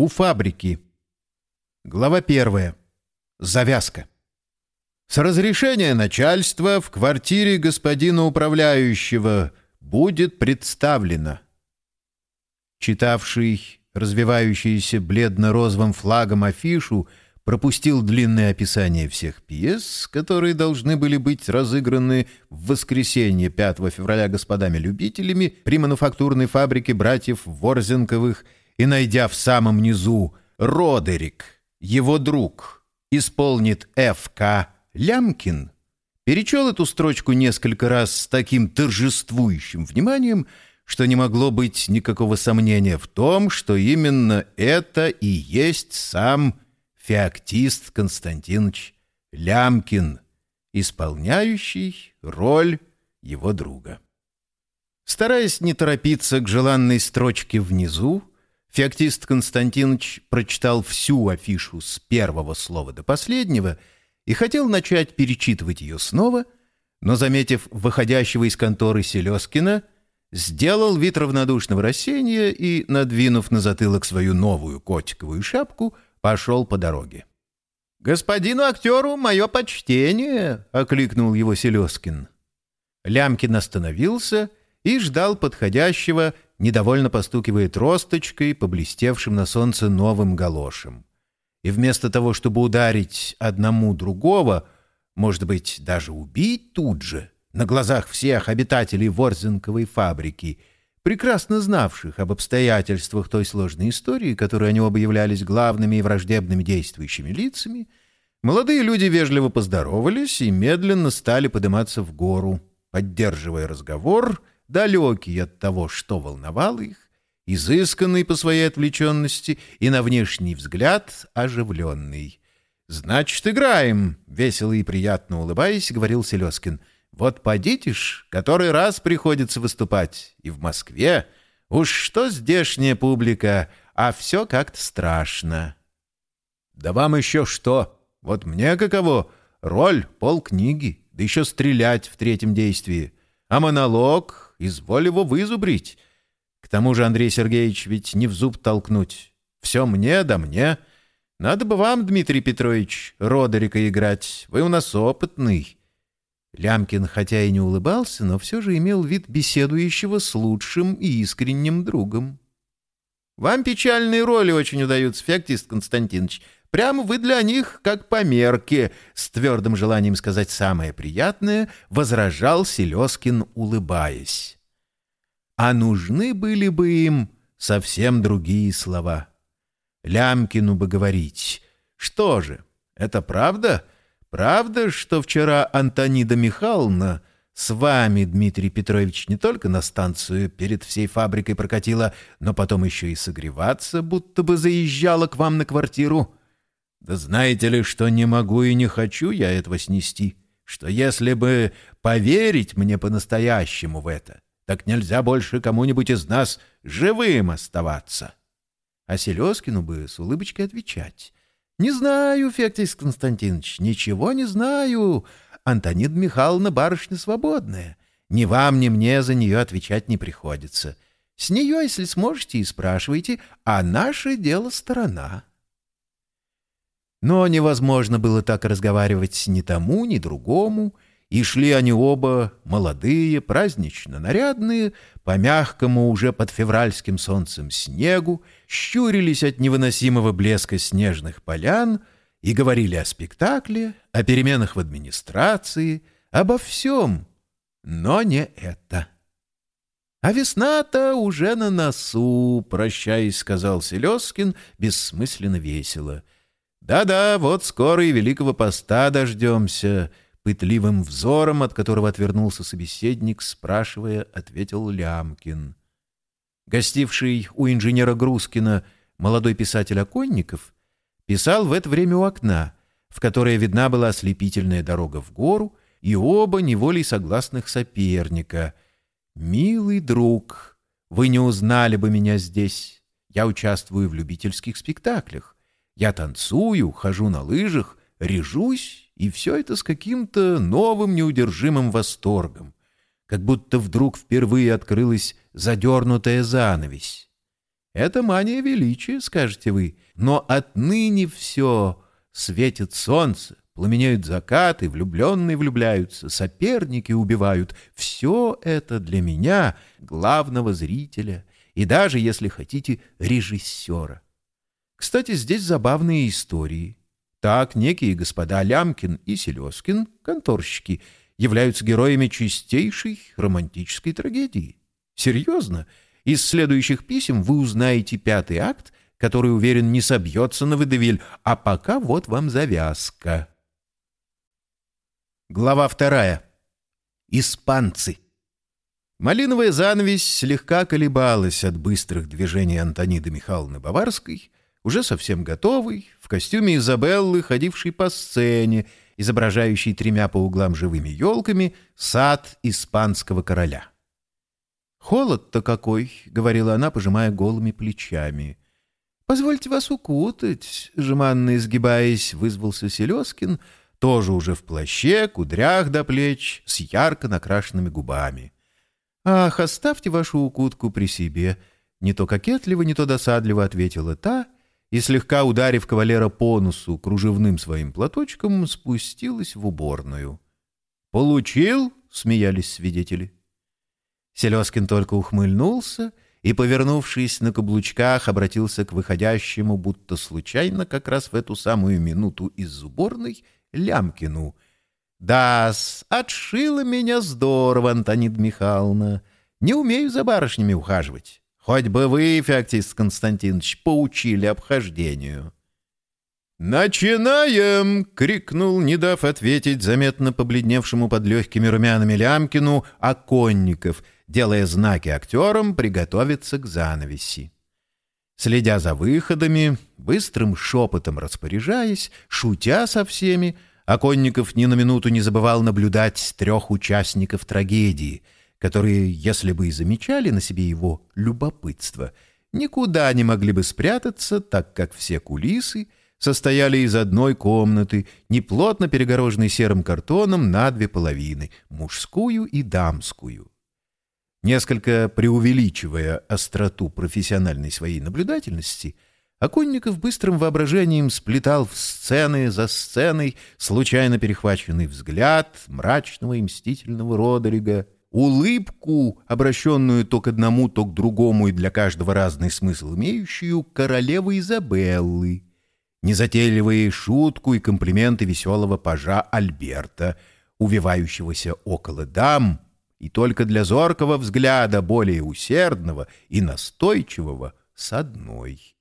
У фабрики. Глава первая. Завязка. С разрешения начальства в квартире господина управляющего будет представлено. Читавший развивающийся бледно-розовым флагом афишу пропустил длинное описание всех пьес, которые должны были быть разыграны в воскресенье 5 февраля господами-любителями при мануфактурной фабрике братьев Ворзенковых и, найдя в самом низу «Родерик», его друг, исполнит Ф.К. Лямкин, перечел эту строчку несколько раз с таким торжествующим вниманием, что не могло быть никакого сомнения в том, что именно это и есть сам Феоктист Константинович Лямкин, исполняющий роль его друга. Стараясь не торопиться к желанной строчке внизу, Феоктист Константинович прочитал всю афишу с первого слова до последнего и хотел начать перечитывать ее снова, но, заметив выходящего из конторы Селезкина, сделал вид равнодушного рассеяния и, надвинув на затылок свою новую котиковую шапку, пошел по дороге. «Господину актеру мое почтение!» — окликнул его Селезкин. Лямкин остановился и ждал подходящего, недовольно постукивая тросточкой по блестевшим на солнце новым галошам. И вместо того, чтобы ударить одному другого, может быть, даже убить тут же, на глазах всех обитателей Ворзенковой фабрики — прекрасно знавших об обстоятельствах той сложной истории, которой они оба являлись главными и враждебными действующими лицами, молодые люди вежливо поздоровались и медленно стали подниматься в гору, поддерживая разговор, далекий от того, что волновало их, изысканный по своей отвлеченности и на внешний взгляд оживленный. «Значит, играем!» — весело и приятно улыбаясь, говорил Селезкин — вот подите ж, который раз приходится выступать. И в Москве. Уж что здешняя публика, а все как-то страшно. Да вам еще что? Вот мне каково? Роль, полкниги, да еще стрелять в третьем действии. А монолог, изволь его вызубрить. К тому же, Андрей Сергеевич, ведь не в зуб толкнуть. Все мне да мне. Надо бы вам, Дмитрий Петрович, Родерика играть. Вы у нас опытный. Лямкин хотя и не улыбался, но все же имел вид беседующего с лучшим и искренним другом. «Вам печальные роли очень удаются, Феоктист Константинович. Прямо вы для них как по мерке», — с твердым желанием сказать самое приятное, возражал Селезкин, улыбаясь. А нужны были бы им совсем другие слова. Лямкину бы говорить, «Что же, это правда?» Правда, что вчера Антонида Михайловна с вами, Дмитрий Петрович, не только на станцию перед всей фабрикой прокатила, но потом еще и согреваться, будто бы заезжала к вам на квартиру? Да знаете ли, что не могу и не хочу я этого снести, что если бы поверить мне по-настоящему в это, так нельзя больше кому-нибудь из нас живым оставаться. А Селезкину бы с улыбочкой отвечать. «Не знаю, Феоктис Константинович, ничего не знаю. Антонида Михайловна барышня свободная. Ни вам, ни мне за нее отвечать не приходится. С нее, если сможете, и спрашивайте, а наше дело сторона». Но невозможно было так разговаривать ни тому, ни другому, и шли они оба, молодые, празднично нарядные, по мягкому уже под февральским солнцем снегу, щурились от невыносимого блеска снежных полян и говорили о спектакле, о переменах в администрации, обо всем, но не это. «А весна-то уже на носу», — прощаясь, сказал Селезкин, бессмысленно весело. «Да-да, вот скоро и Великого Поста дождемся», Пытливым взором, от которого отвернулся собеседник, спрашивая, ответил Лямкин. Гостивший у инженера Грузкина молодой писатель Оконников писал в это время у окна, в которое видна была ослепительная дорога в гору, и оба неволей согласных соперника. «Милый друг, вы не узнали бы меня здесь. Я участвую в любительских спектаклях. Я танцую, хожу на лыжах, режусь и все это с каким-то новым неудержимым восторгом, как будто вдруг впервые открылась задернутая занавесь. Это мания величия, скажете вы, но отныне все светит солнце, пламенеют закаты, влюбленные влюбляются, соперники убивают. Все это для меня, главного зрителя, и даже, если хотите, режиссера. Кстати, здесь забавные истории. Так некие господа Лямкин и Селезкин, конторщики, являются героями чистейшей романтической трагедии. Серьезно? Из следующих писем вы узнаете пятый акт, который, уверен, не собьется на выдавиль, а пока вот вам завязка. Глава вторая. Испанцы. Малиновая занавесь слегка колебалась от быстрых движений Антониды Михайловны Баварской, уже совсем готовый, в костюме Изабеллы, ходившей по сцене, изображающей тремя по углам живыми елками сад испанского короля. «Холод-то какой!» — говорила она, пожимая голыми плечами. «Позвольте вас укутать», — жеманно изгибаясь, вызвался Селезкин, тоже уже в плаще, кудрях до плеч, с ярко накрашенными губами. «Ах, оставьте вашу укутку при себе», — не то кокетливо, не то досадливо ответила та — и, слегка ударив кавалера по носу кружевным своим платочком, спустилась в уборную. «Получил?» — смеялись свидетели. Селезкин только ухмыльнулся и, повернувшись на каблучках, обратился к выходящему, будто случайно, как раз в эту самую минуту из уборной, Лямкину. «Да-с, отшила меня здорово, Антонида Михайловна. Не умею за барышнями ухаживать. Хоть бы вы, Феоктист Константинович, поучили обхождению. «Начинаем!» — крикнул, не дав ответить заметно побледневшему под легкими румянами Лямкину Оконников, делая знаки актерам приготовиться к занавеси. Следя за выходами, быстрым шепотом распоряжаясь, шутя со всеми, Оконников ни на минуту не забывал наблюдать трех участников трагедии — которые, если бы и замечали на себе его любопытство, никуда не могли бы спрятаться, так как все кулисы состояли из одной комнаты, неплотно перегороженной серым картоном на две половины — мужскую и дамскую. Несколько преувеличивая остроту профессиональной своей наблюдательности, Оконников быстрым воображением сплетал в сцены за сценой случайно перехваченный взгляд мрачного и мстительного Родерига — улыбку, обращенную то к одному, то к другому и для каждого разный смысл имеющую, королевы Изабеллы, незатейливые шутку и комплименты веселого пажа Альберта, увивающегося около дам, и только для зоркого взгляда, более усердного и настойчивого, с одной.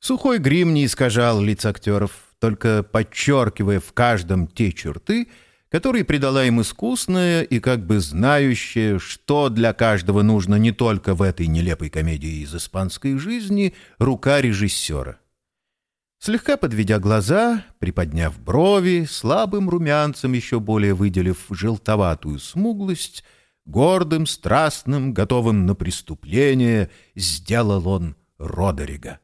Сухой грим не искажал лиц актеров, только подчеркивая в каждом те черты — который придала им искусная и как бы знающая, что для каждого нужно не только в этой нелепой комедии из испанской жизни, рука режиссера. Слегка подведя глаза, приподняв брови, слабым румянцем еще более выделив желтоватую смуглость, гордым, страстным, готовым на преступление, сделал он Родерига.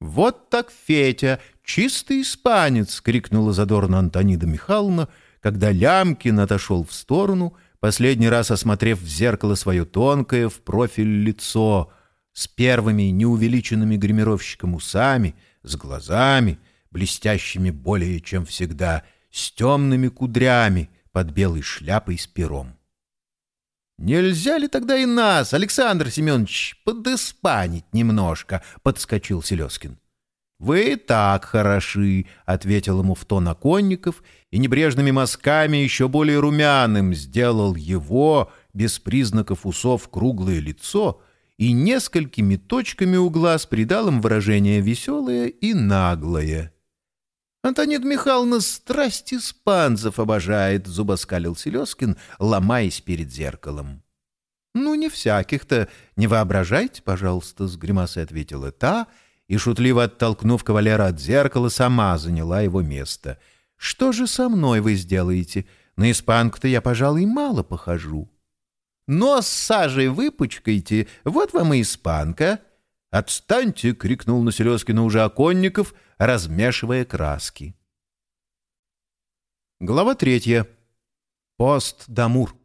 «Вот так Фетя, чистый испанец!» — крикнула задорно Антонида Михайловна — когда Лямкин отошел в сторону, последний раз осмотрев в зеркало свое тонкое в профиль лицо с первыми неувеличенными гримировщиком усами, с глазами, блестящими более чем всегда, с темными кудрями под белой шляпой с пером. «Нельзя ли тогда и нас, Александр Семенович, подыспанить немножко?» — подскочил Селезкин. «Вы так хороши», — ответил ему в тон оконников, и небрежными мазками еще более румяным сделал его, без признаков усов, круглое лицо и несколькими точками у глаз придал им выражение веселое и наглое. «Антонит Михайловна страсть испанцев обожает», — зубоскалил Селезкин, ломаясь перед зеркалом. «Ну, не всяких-то. Не воображайте, пожалуйста», — с гримасой ответила та — и, шутливо оттолкнув кавалера от зеркала, сама заняла его место. «Что же со мной вы сделаете? На испанку-то я, пожалуй, мало похожу». «Нос сажей выпучкайте, вот вам и испанка». «Отстаньте!» — крикнул на Селезкина уже оконников, размешивая краски. Глава третья. Пост-Дамур.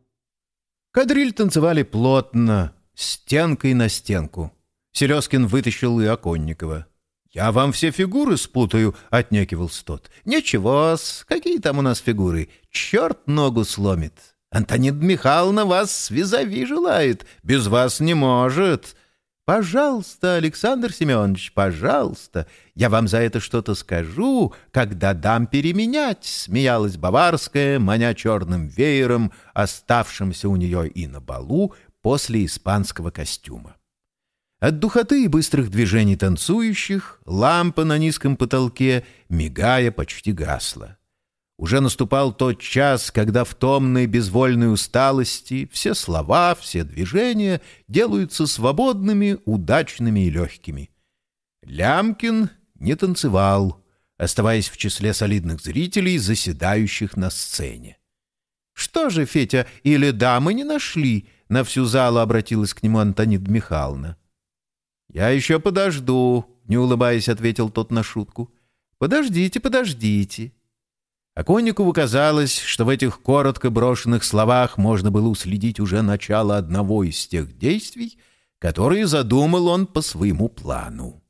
Кадриль танцевали плотно, стенкой на стенку. Селезкин вытащил и Оконникова. «Я вам все фигуры спутаю», — отнекивался тот. «Ничего-с, какие там у нас фигуры? Черт ногу сломит. Антонина Михайловна вас визави желает, без вас не может. Пожалуйста, Александр Семенович, пожалуйста, я вам за это что-то скажу, когда дам переменять», — смеялась Баварская, маня черным веером, оставшимся у нее и на балу после испанского костюма. От духоты и быстрых движений танцующих лампа на низком потолке, мигая, почти гасла. Уже наступал тот час, когда в томной безвольной усталости все слова, все движения делаются свободными, удачными и легкими. Лямкин не танцевал, оставаясь в числе солидных зрителей, заседающих на сцене. «Что же, Фетя, или дамы не нашли?» — на всю залу обратилась к нему Антонида Михайловна. «Я еще подожду», — не улыбаясь, ответил тот на шутку. «Подождите, подождите». Оконникову казалось, что в этих коротко брошенных словах можно было уследить уже начало одного из тех действий, которые задумал он по своему плану.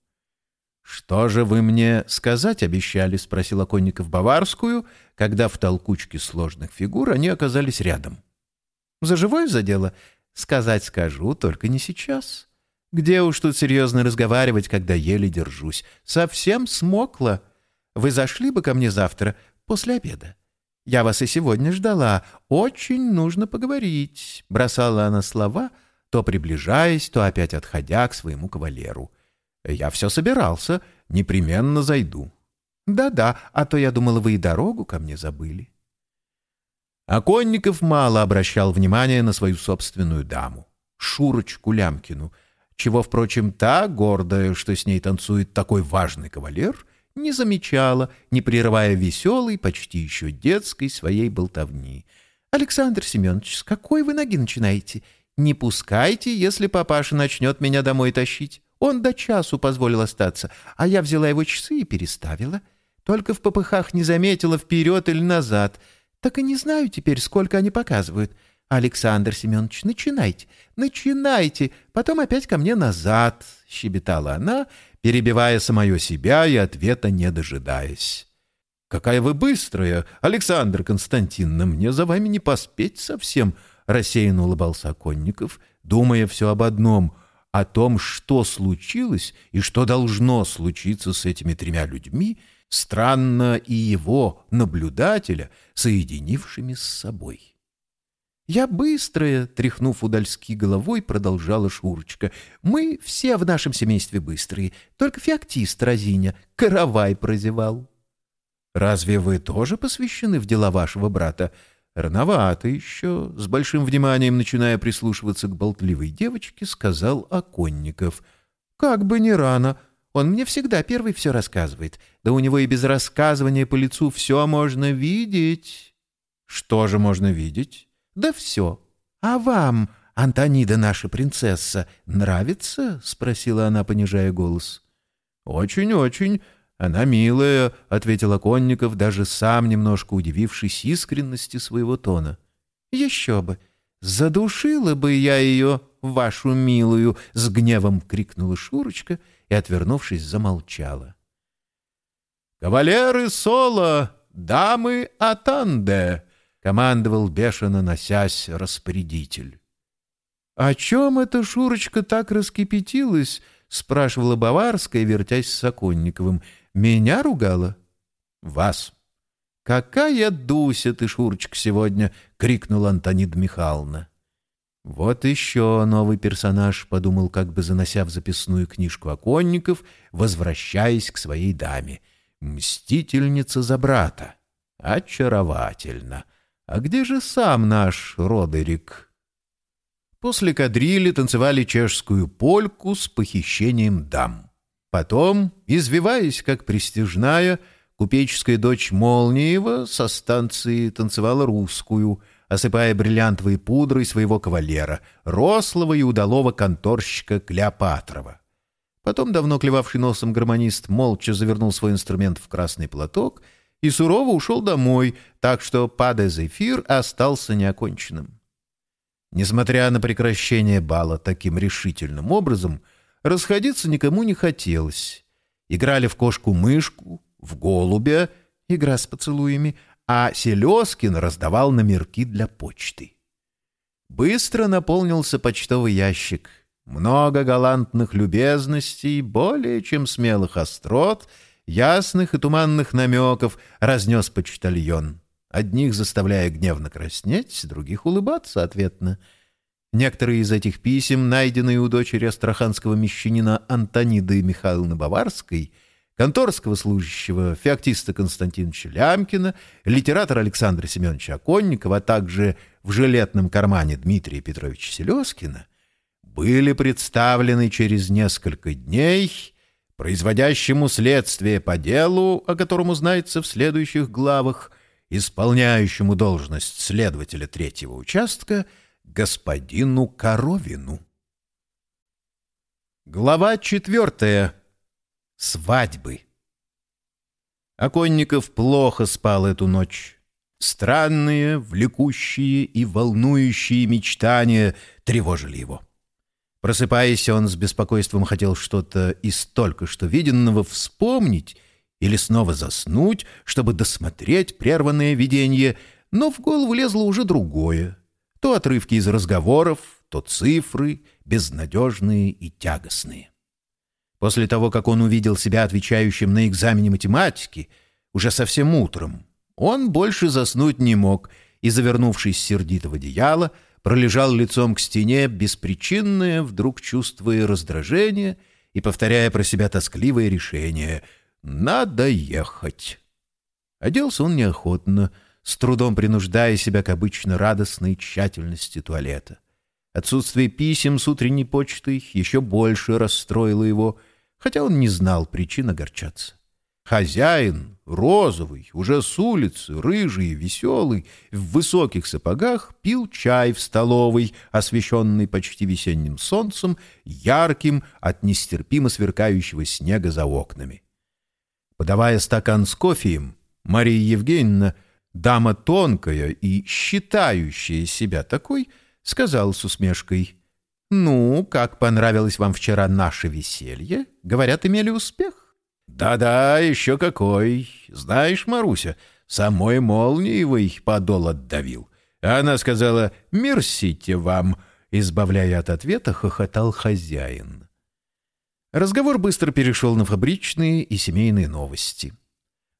«Что же вы мне сказать обещали?» — спросил Оконников Баварскую, когда в толкучке сложных фигур они оказались рядом. «За живое задело? Сказать скажу, только не сейчас. Где уж тут серьезно разговаривать, когда еле держусь? Совсем смокла. Вы зашли бы ко мне завтра, после обеда. Я вас и сегодня ждала. Очень нужно поговорить. Бросала она слова, то приближаясь, то опять отходя к своему кавалеру. Я все собирался, непременно зайду. Да-да, а то я думала, вы и дорогу ко мне забыли. Оконников мало обращал внимания на свою собственную даму, Шурочку Лямкину — чего, впрочем, та, гордая, что с ней танцует такой важный кавалер, не замечала, не прерывая веселой, почти еще детской своей болтовни. «Александр Семенович, с какой вы ноги начинаете? Не пускайте, если папаша начнет меня домой тащить. Он до часу позволил остаться, а я взяла его часы и переставила. Только в попыхах не заметила вперед или назад. Так и не знаю теперь, сколько они показывают». «Александр Семенович, начинайте, начинайте, потом опять ко мне назад», — щебетала она, перебивая самое себя и ответа не дожидаясь. «Какая вы быстрая, Александр Константиновна, мне за вами не поспеть совсем», — рассеянно улыбался Оконников, думая все об одном — о том, что случилось и что должно случиться с этими тремя людьми, странно и его, наблюдателя, соединившими с собой. «Я быстрая», — тряхнув удальски головой, продолжала Шурочка. «Мы все в нашем семействе быстрые, только феоктист Разиня каравай прозевал». «Разве вы тоже посвящены в дела вашего брата?» «Рановато еще», — с большим вниманием начиная прислушиваться к болтливой девочке, сказал Оконников. «Как бы не рано. Он мне всегда первый все рассказывает. Да у него и без рассказывания по лицу все можно видеть». «Что же можно видеть?» Да все. А вам, Антонида наша принцесса, нравится? Спросила она, понижая голос. Очень-очень. Она милая, ответил Оконников, даже сам немножко удивившись искренности своего тона. Еще бы. Задушила бы я ее, вашу милую, с гневом крикнула Шурочка и, отвернувшись, замолчала. «Кавалеры Соло, дамы Атанде!» — командовал бешено носясь распорядитель. «О чем эта Шурочка так раскипятилась?» — спрашивала Баварская, вертясь с Соконниковым. «Меня ругала?» «Вас». «Какая Дуся ты, Шурочка, сегодня!» — крикнула Антонида Михайловна. «Вот еще новый персонаж», — подумал, как бы занося в записную книжку оконников, возвращаясь к своей даме. «Мстительница за брата. Очаровательно. А где же сам наш Родерик? После кадрили танцевали чешскую польку с похищением дам. Потом, извиваясь как престижная, купеческая дочь Молниева со станции танцевала русскую, осыпая бриллиантовой пудрой своего кавалера, рослого и удалого конторщика Клеопатрова. Потом давно клевавший носом гармонист молча завернул свой инструмент в красный платок — и сурово ушел домой, так что «Паде Зефир» остался неоконченным. Несмотря на прекращение бала таким решительным образом, расходиться никому не хотелось. Играли в кошку-мышку, в голубя, игра с поцелуями, а Селезкин раздавал номерки для почты. Быстро наполнился почтовый ящик. Много галантных любезностей, более чем смелых острот, ясных и туманных намеков разнес почтальон, одних заставляя гневно краснеть, других улыбаться ответно. Некоторые из этих писем, найденные у дочери астраханского мещанина Антониды Михайловны Баварской — конторского служащего Феоктиста Константиновича Лямкина, литератора Александра Семеновича Оконникова, а также в жилетном кармане Дмитрия Петровича Селезкина, были представлены через несколько дней производящему следствие по делу, о котором узнается в следующих главах, исполняющему должность следователя третьего участка, господину Коровину. Глава четвертая свадьбы. Оконников плохо спал эту ночь. Странные, влекущие и волнующие мечтания тревожили его. Просыпаясь, он с беспокойством хотел что-то из только что виденного вспомнить или снова заснуть, чтобы досмотреть прерванное видение, но в голову лезло уже другое. То отрывки из разговоров, то цифры, безнадежные и тягостные. После того, как он увидел себя отвечающим на экзамене математики, уже совсем утром, он больше заснуть не мог и, завернувшись сердито в одеяло, пролежал лицом к стене, беспричинное, вдруг чувствуя раздражение и повторяя про себя тоскливое решение «надо ехать». Оделся он неохотно, с трудом принуждая себя к обычно радостной тщательности туалета. Отсутствие писем с утренней почтой еще больше расстроило его — хотя он не знал причин огорчаться. Хозяин, розовый, уже с улицы, рыжий и веселый, в высоких сапогах, пил чай в столовой, освещенной почти весенним солнцем, ярким от нестерпимо сверкающего снега за окнами. Подавая стакан с кофеем, Мария Евгеньевна, дама тонкая и считающая себя такой, сказала с усмешкой — «Ну, как понравилось вам вчера наше веселье? Говорят, имели успех?» «Да-да, еще какой! Знаешь, Маруся, самой Молниевой подол отдавил. Она сказала «Мерсите вам», избавляя от ответа, хохотал хозяин. Разговор быстро перешел на фабричные и семейные новости.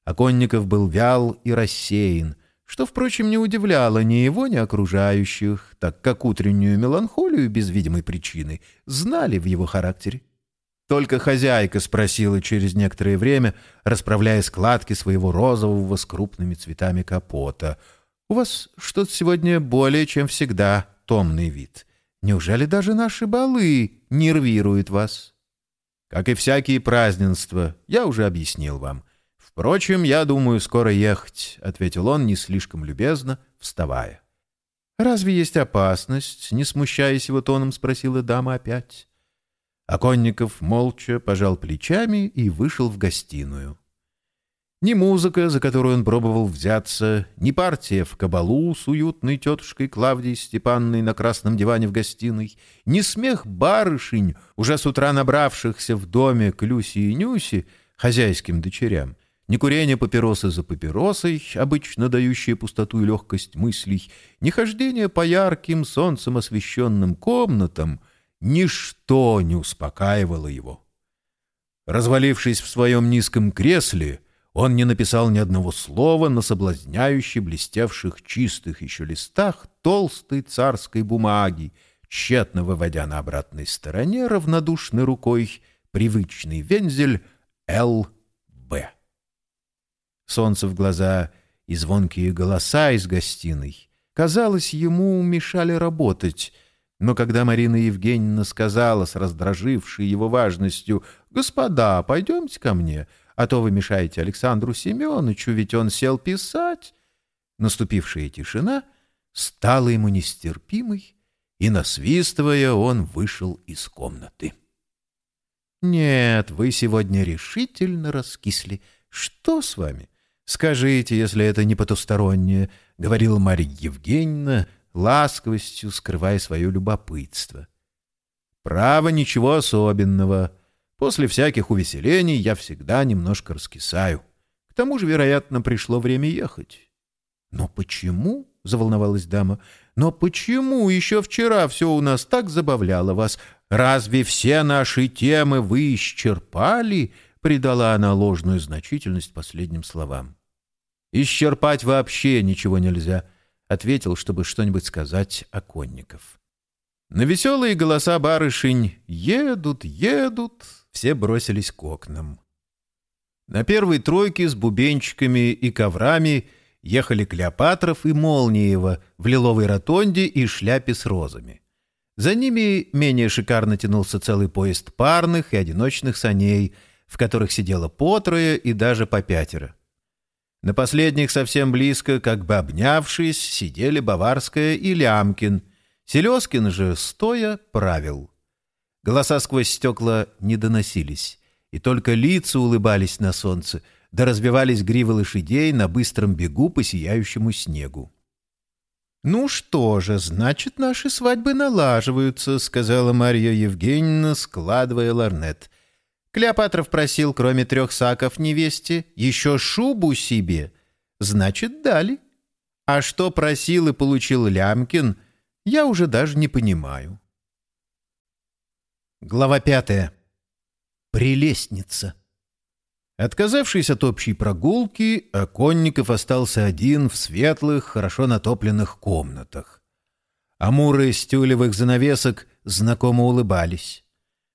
Оконников был вял и рассеян, что, впрочем, не удивляло ни его, ни окружающих, так как утреннюю меланхолию без видимой причины знали в его характере. Только хозяйка спросила через некоторое время, расправляя складки своего розового с крупными цветами капота. «У вас что-то сегодня более чем всегда томный вид. Неужели даже наши балы нервируют вас?» «Как и всякие празднества, я уже объяснил вам. «Впрочем, я думаю скоро ехать», — ответил он не слишком любезно, вставая. «Разве есть опасность?» — не смущаясь его тоном, спросила дама опять. Оконников молча пожал плечами и вышел в гостиную. Ни музыка, за которую он пробовал взяться, ни партия в кабалу с уютной тетушкой Клавдией Степанной на красном диване в гостиной, ни смех барышень, уже с утра набравшихся в доме к Люси и Нюси, хозяйским дочерям, ни курение папиросы за папиросой, обычно дающее пустоту и легкость мыслей, ни хождение по ярким солнцем освещенным комнатам, ничто не успокаивало его. Развалившись в своем низком кресле, он не написал ни одного слова на соблазняющей блестевших чистых еще листах толстой царской бумаги, тщетно выводя на обратной стороне равнодушной рукой привычный вензель «Л.Б». Солнце в глаза и звонкие голоса из гостиной, казалось, ему мешали работать. Но когда Марина Евгеньевна сказала с раздражившей его важностью «Господа, пойдемте ко мне, а то вы мешаете Александру Семеновичу, ведь он сел писать», наступившая тишина стала ему нестерпимой, и, насвистывая, он вышел из комнаты. «Нет, вы сегодня решительно раскисли. Что с вами? «Скажите, если это не потустороннее», — говорила Марья Евгеньевна, ласковостью скрывая свое любопытство. Право, ничего особенного. После всяких увеселений я всегда немножко раскисаю. К тому же, вероятно, пришло время ехать. — Но почему? — заволновалась дама. — Но почему еще вчера все у нас так забавляло вас? Разве все наши темы вы исчерпали? — придала она ложную значительность последним словам. — Исчерпать вообще ничего нельзя, — ответил, чтобы что-нибудь сказать о конников. На веселые голоса барышень «Едут, едут!» все бросились к окнам. На первой тройке с бубенчиками и коврами — ехали Клеопатров и Молниева в лиловой ротонде и шляпе с розами. За ними менее шикарно тянулся целый поезд парных и одиночных саней, в которых сидело по трое и даже по пятеро. На последних совсем близко, как бы обнявшись, сидели Баварская и Лямкин. Селезкин же, стоя, правил. Голоса сквозь стекла не доносились, и только лица улыбались на солнце — да разбивались гривы лошадей на быстром бегу по сияющему снегу. «Ну что же, значит, наши свадьбы налаживаются», — сказала Марья Евгеньевна, складывая ларнет. Клеопатров просил, кроме трех саков невесте, еще шубу себе. Значит, дали. А что просил и получил Лямкин, я уже даже не понимаю. Глава пятая. Прелестница. Отказавшись от общей прогулки, Оконников остался один в светлых, хорошо натопленных комнатах. Амуры с тюлевых занавесок знакомо улыбались.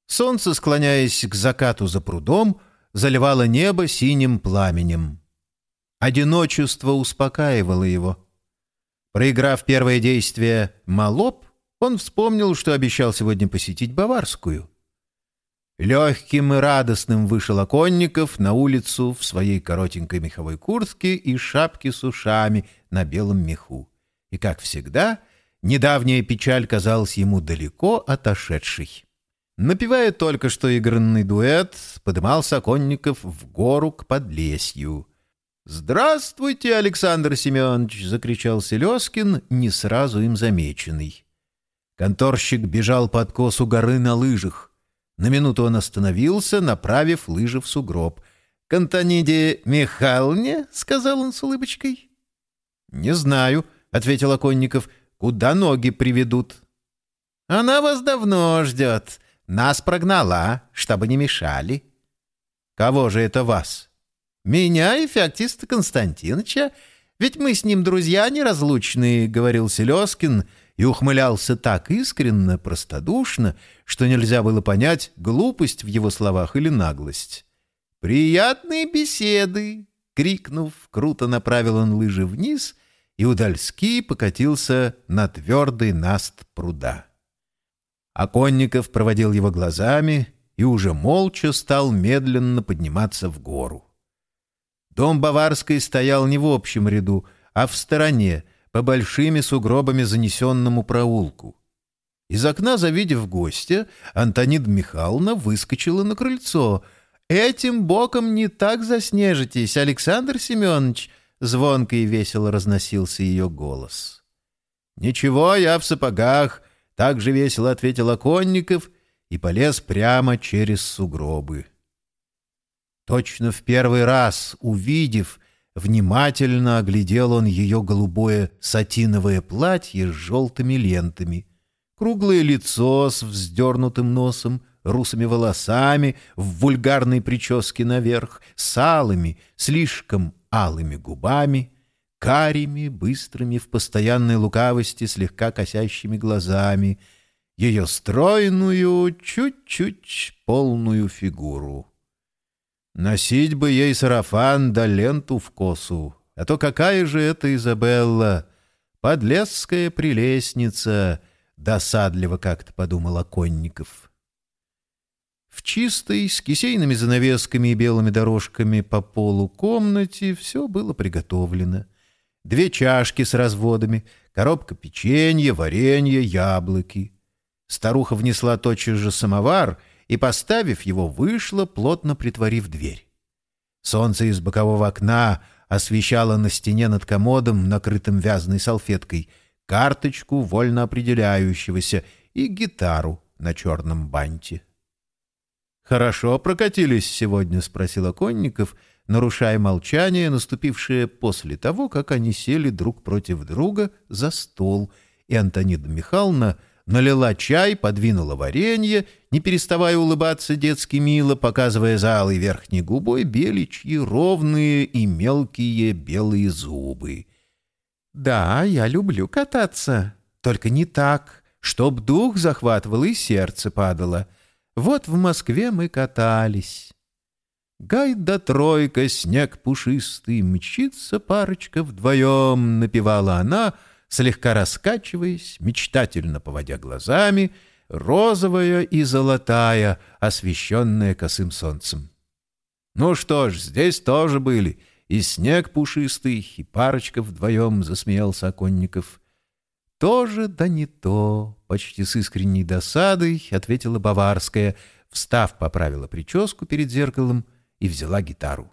Солнце, склоняясь к закату за прудом, заливало небо синим пламенем. Одиночество успокаивало его. Проиграв первое действие «Молоб», он вспомнил, что обещал сегодня посетить Баварскую — Легким и радостным вышел Оконников на улицу в своей коротенькой меховой куртке и шапке с ушами на белом меху. И, как всегда, недавняя печаль казалась ему далеко отошедшей. Напевая только что игранный дуэт, подымался Оконников в гору к подлесью. «Здравствуйте, Александр Семенович!» — закричал Селезкин, не сразу им замеченный. Конторщик бежал по откосу горы на лыжах — на минуту он остановился, направив лыжи в сугроб. — К Антониде Михайловне? — сказал он с улыбочкой. — Не знаю, — ответил Оконников. — Куда ноги приведут? — Она вас давно ждет. Нас прогнала, чтобы не мешали. — Кого же это вас? — Меня и Феоктиста Константиновича. Ведь мы с ним друзья неразлучные, — говорил Селезкин, — и ухмылялся так искренно, простодушно, что нельзя было понять, глупость в его словах или наглость. «Приятные беседы!» — крикнув, круто направил он лыжи вниз, и Удальский покатился на твердый наст пруда. Оконников проводил его глазами и уже молча стал медленно подниматься в гору. Дом Баварской стоял не в общем ряду, а в стороне, по большими сугробами занесенному проулку. Из окна, завидев гостя, Антонида Михайловна выскочила на крыльцо. «Этим боком не так заснежитесь, Александр Семенович!» Звонко и весело разносился ее голос. «Ничего, я в сапогах!» — так же весело ответил Оконников и полез прямо через сугробы. Точно в первый раз, увидев, Внимательно оглядел он ее голубое сатиновое платье с желтыми лентами, круглое лицо с вздернутым носом, русыми волосами, в вульгарной прическе наверх, с алыми, слишком алыми губами, карими, быстрыми в постоянной лукавости, слегка косящими глазами, ее стройную, чуть-чуть полную фигуру. Носить бы ей сарафан да ленту в косу. А то какая же это Изабелла? Подлесская прелестница, досадливо как-то подумал Оконников. В чистой, с кисейными занавесками и белыми дорожками по полу комнате все было приготовлено. Две чашки с разводами, коробка печенья, варенье, яблоки. Старуха внесла тотчас же самовар — и, поставив его, вышла, плотно притворив дверь. Солнце из бокового окна освещало на стене над комодом, накрытым вязаной салфеткой, карточку вольно определяющегося и гитару на черном банте. «Хорошо прокатились сегодня?» — спросил Оконников, нарушая молчание, наступившее после того, как они сели друг против друга за стол, и Антонида Михайловна налила чай, подвинула варенье, не переставая улыбаться детски мило, показывая за алой верхней губой беличьи ровные и мелкие белые зубы. «Да, я люблю кататься, только не так, чтоб дух захватывал и сердце падало». Вот в Москве мы катались. Гай да тройка, снег пушистый, мчится парочка вдвоем, напевала она, слегка раскачиваясь, мечтательно поводя глазами, розовая и золотая, освещенная косым солнцем. Ну что ж, здесь тоже были и снег пушистый, и парочка вдвоем, засмеялся Оконников. «Тоже да не то», — почти с искренней досадой ответила Баварская, встав, поправила прическу перед зеркалом и взяла гитару.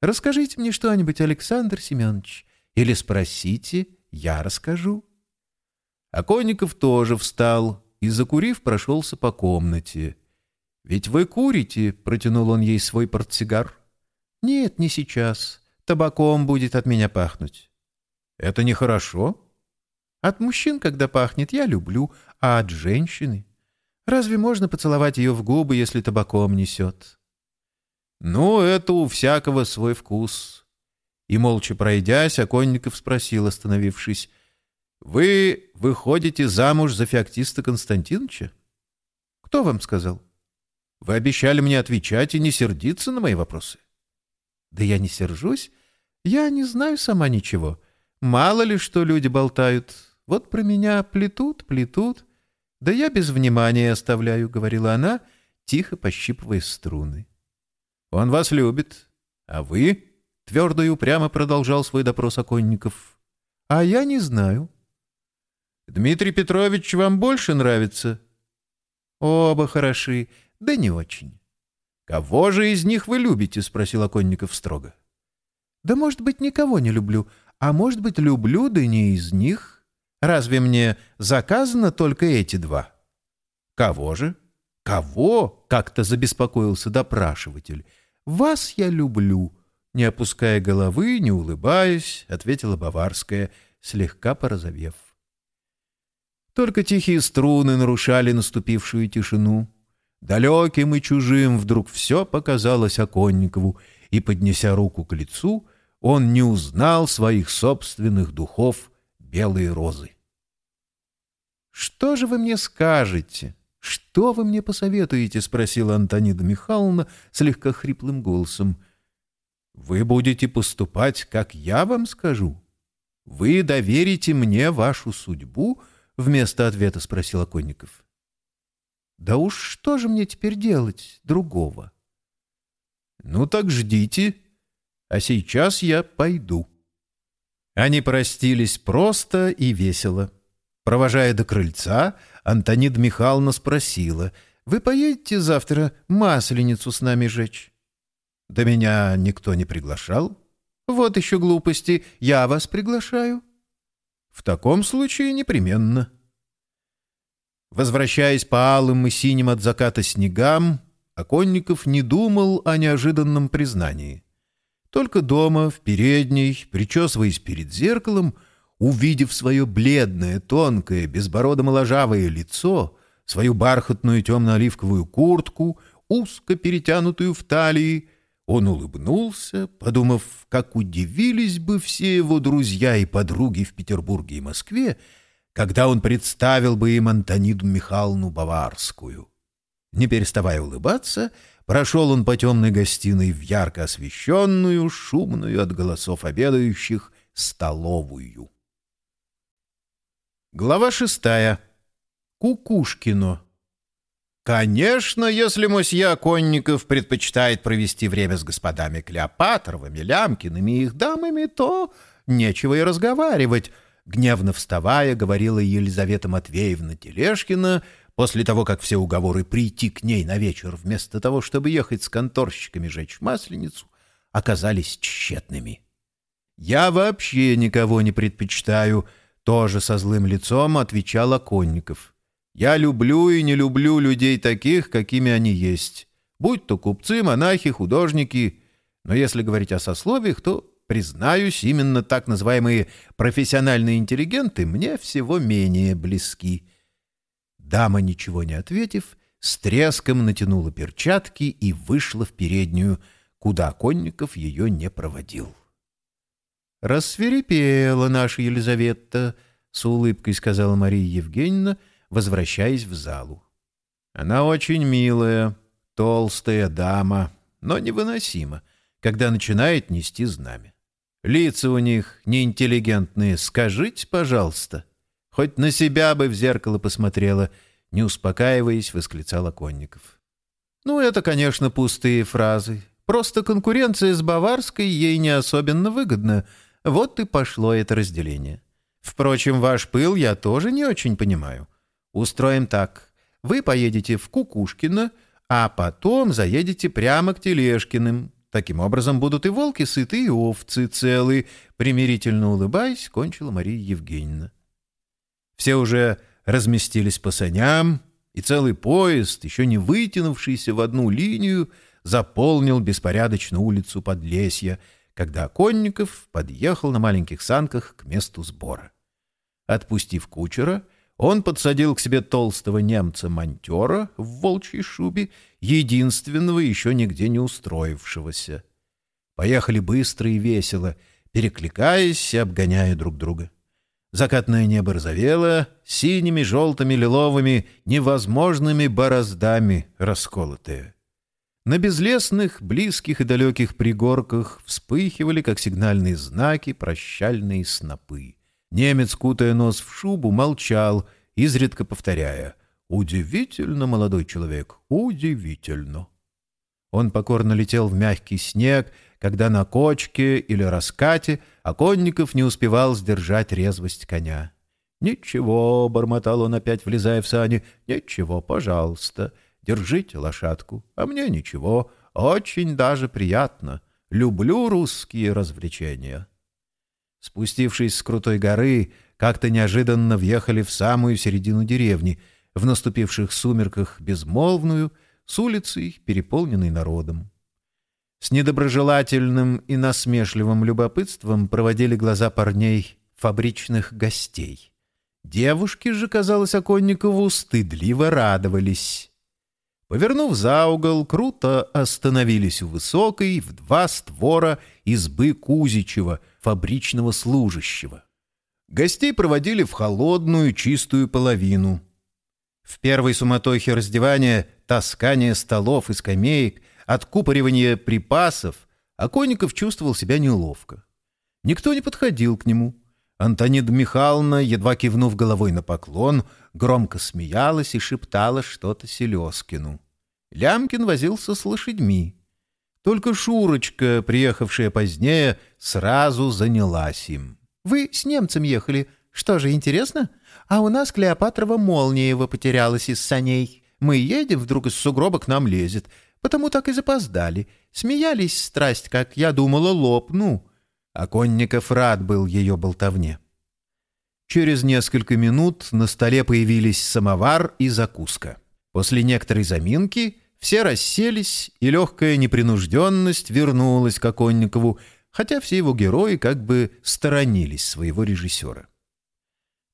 «Расскажите мне что-нибудь, Александр Семенович, или спросите, я расскажу». Оконников тоже встал и, закурив, прошелся по комнате. «Ведь вы курите», — протянул он ей свой портсигар. «Нет, не сейчас. Табаком будет от меня пахнуть». «Это нехорошо?» От мужчин, когда пахнет, я люблю, а от женщины... Разве можно поцеловать ее в губы, если табаком несет? Ну, это у всякого свой вкус. И, молча пройдясь, Оконников спросил, остановившись, «Вы выходите замуж за Феоктиста Константиновича?» «Кто вам сказал?» «Вы обещали мне отвечать и не сердиться на мои вопросы». «Да я не сержусь. Я не знаю сама ничего. Мало ли, что люди болтают. Вот про меня плетут, плетут. Да я без внимания оставляю, — говорила она, тихо пощипывая струны. Он вас любит. А вы? — твердо и упрямо продолжал свой допрос Оконников. А я не знаю. Дмитрий Петрович вам больше нравится? Оба хороши, да не очень. Кого же из них вы любите? — спросил Оконников строго. Да, может быть, никого не люблю, а может быть, люблю, да не из них. Разве мне заказано только эти два? Кого же? Кого? Как-то забеспокоился допрашиватель. Вас я люблю. Не опуская головы, не улыбаясь, ответила Баварская, слегка порозовев. Только тихие струны нарушали наступившую тишину. Далеким и чужим вдруг все показалось Оконникову, и, поднеся руку к лицу, он не узнал своих собственных духов белые розы. «Что же вы мне скажете? Что вы мне посоветуете?» — спросила Антонида Михайловна слегка хриплым голосом. «Вы будете поступать, как я вам скажу? Вы доверите мне вашу судьбу?» — вместо ответа спросил Оконников. «Да уж что же мне теперь делать другого?» «Ну так ждите, а сейчас я пойду». Они простились просто и весело. Провожая до крыльца, Антонида Михайловна спросила, «Вы поедете завтра масленицу с нами жечь?» «Да меня никто не приглашал». «Вот еще глупости, я вас приглашаю». «В таком случае непременно». Возвращаясь по алым и синим от заката снегам, Оконников не думал о неожиданном признании. Только дома, в передней, причесываясь перед зеркалом, увидев свое бледное, тонкое, безбородо-моложавое лицо, свою бархатную темно-оливковую куртку, узко перетянутую в талии, он улыбнулся, подумав, как удивились бы все его друзья и подруги в Петербурге и Москве, когда он представил бы им Антониду Михайловну Баварскую. Не переставая улыбаться, прошел он по темной гостиной в ярко освещенную, шумную от голосов обедающих, столовую. Глава шестая. Кукушкино. Конечно, если мосье Конников предпочитает провести время с господами Клеопатровыми, Лямкиными и их дамами, то нечего и разговаривать, гневно вставая, говорила Елизавета Матвеевна Телешкина — после того, как все уговоры прийти к ней на вечер, вместо того, чтобы ехать с конторщиками жечь масленицу, оказались тщетными. «Я вообще никого не предпочитаю», — тоже со злым лицом отвечал Оконников. Я люблю и не люблю людей таких, какими они есть. Будь то купцы, монахи, художники. Но если говорить о сословиях, то, признаюсь, именно так называемые профессиональные интеллигенты мне всего менее близки. Дама, ничего не ответив, с треском натянула перчатки и вышла в переднюю, куда Конников ее не проводил. «Рассверепела наша Елизавета», — с улыбкой сказала Мария Евгеньевна, возвращаясь в залу. «Она очень милая, толстая дама, но невыносима, когда начинает нести знамя. Лица у них неинтеллигентные, скажите, пожалуйста. Хоть на себя бы в зеркало посмотрела, не успокаиваясь, восклицал Конников. Ну, это, конечно, пустые фразы. Просто конкуренция с Баварской ей не особенно выгодна. Вот и пошло это разделение. Впрочем, ваш пыл я тоже не очень понимаю. Устроим так. Вы поедете в Кукушкино, а потом заедете прямо к Тележкиным. Таким образом будут и волки сыты, и овцы целы. Примирительно улыбаясь, кончила Мария Евгеньевна. Все уже разместились по саням, и целый поезд, еще не вытянувшийся в одну линию, заполнил беспорядочно улицу Подлесья, когда Конников подъехал на маленьких санках к месту сбора. Отпустив кучера, он подсадил к себе толстого немца-монтера в волчьей шубе, единственного еще нигде не устроившегося. Поехали быстро и весело, перекликаясь и обгоняя друг друга. Закатное небо розовело, синими, желтыми, лиловыми, невозможными бороздами расколотые. На безлесных, близких и далеких пригорках вспыхивали, как сигнальные знаки, прощальные снопы. Немец, кутая нос в шубу, молчал, изредка повторяя «Удивительно, молодой человек, удивительно». Он покорно летел в мягкий снег, когда на кочке или раскате Оконников не успевал сдержать резвость коня. «Ничего», — бормотал он опять, влезая в сани, — «ничего, пожалуйста, держите лошадку, а мне ничего, очень даже приятно, люблю русские развлечения». Спустившись с крутой горы, как-то неожиданно въехали в самую середину деревни, в наступивших сумерках безмолвную, с улицей, переполненной народом. С недоброжелательным и насмешливым любопытством проводили глаза парней фабричных гостей. Девушки же, казалось, Оконникову стыдливо радовались. Повернув за угол, круто остановились у высокой в два створа избы Кузичева — фабричного служащего. Гостей проводили в холодную чистую половину. В первой суматохе раздевания, таскания столов и скамеек, откупоривания припасов Оконников чувствовал себя неловко. Никто не подходил к нему. Антонида Михайловна, едва кивнув головой на поклон, громко смеялась и шептала что-то Селезкину. Лямкин возился с лошадьми. Только Шурочка, приехавшая позднее, сразу занялась им. «Вы с немцем ехали. Что же, интересно? А у нас Клеопатрова Молниева потерялась из саней. Мы едем, вдруг из сугроба к нам лезет. Потому так и запоздали. Смеялись страсть, как я думала, лопну». А Конников рад был ее болтовне. Через несколько минут на столе появились самовар и закуска. После некоторой заминки все расселись, и легкая непринужденность вернулась к Оконникову, хотя все его герои как бы сторонились своего режиссера.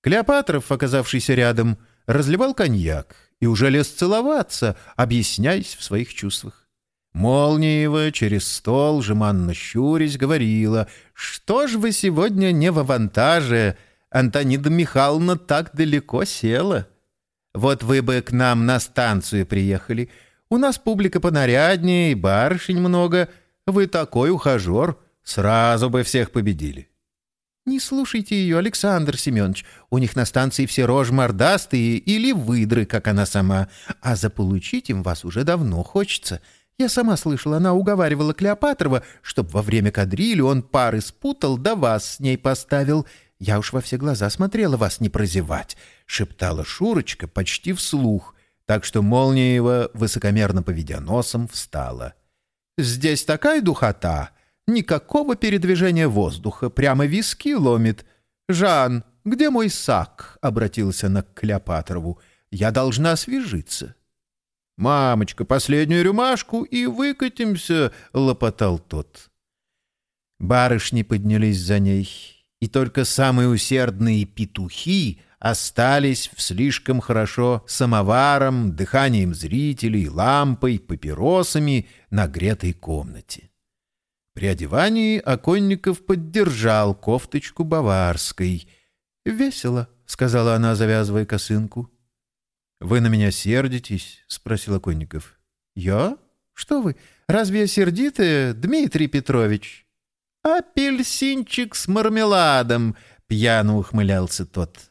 Клеопатров, оказавшийся рядом, разливал коньяк и уже лез целоваться, объясняясь в своих чувствах. Молниева через стол, жеманно щурясь, говорила, «Что ж вы сегодня не в авантаже? Антонида Михайловна так далеко села. Вот вы бы к нам на станцию приехали». У нас публика понаряднее и барышень много. Вы такой ухажер, сразу бы всех победили». «Не слушайте ее, Александр Семенович. У них на станции все рожь мордастые или выдры, как она сама. А заполучить им вас уже давно хочется. Я сама слышала, она уговаривала Клеопатрова, чтобы во время кадрили он пары спутал, да вас с ней поставил. Я уж во все глаза смотрела вас не прозевать», — шептала Шурочка почти вслух так что Молниева, высокомерно поведя носом, встала. «Здесь такая духота! Никакого передвижения воздуха, прямо виски ломит. Жан, где мой сак?» — обратился она к Клеопатрову. Я должна освежиться». «Мамочка, последнюю рюмашку и выкатимся», — лопотал тот. Барышни поднялись за ней, и только самые усердные петухи остались в слишком хорошо самоваром, дыханием зрителей, лампой, папиросами нагретой комнате. При одевании Оконников поддержал кофточку баварской. «Весело», — сказала она, завязывая косынку. «Вы на меня сердитесь?» — спросил Оконников. «Я? Что вы? Разве я сердитая, Дмитрий Петрович?» «Апельсинчик с мармеладом!» — пьяно ухмылялся тот.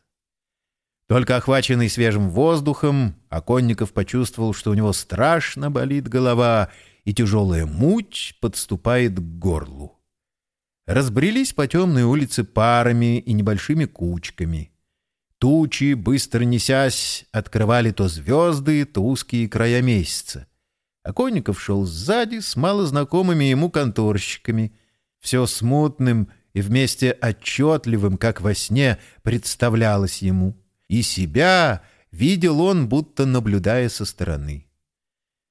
Только охваченный свежим воздухом, Оконников почувствовал, что у него страшно болит голова, и тяжелая муть подступает к горлу. Разбрелись по темной улице парами и небольшими кучками. Тучи, быстро несясь, открывали то звезды, то узкие края месяца. Оконников шел сзади с малознакомыми ему конторщиками. Все смутным и вместе отчетливым, как во сне, представлялось ему. И себя видел он, будто наблюдая со стороны.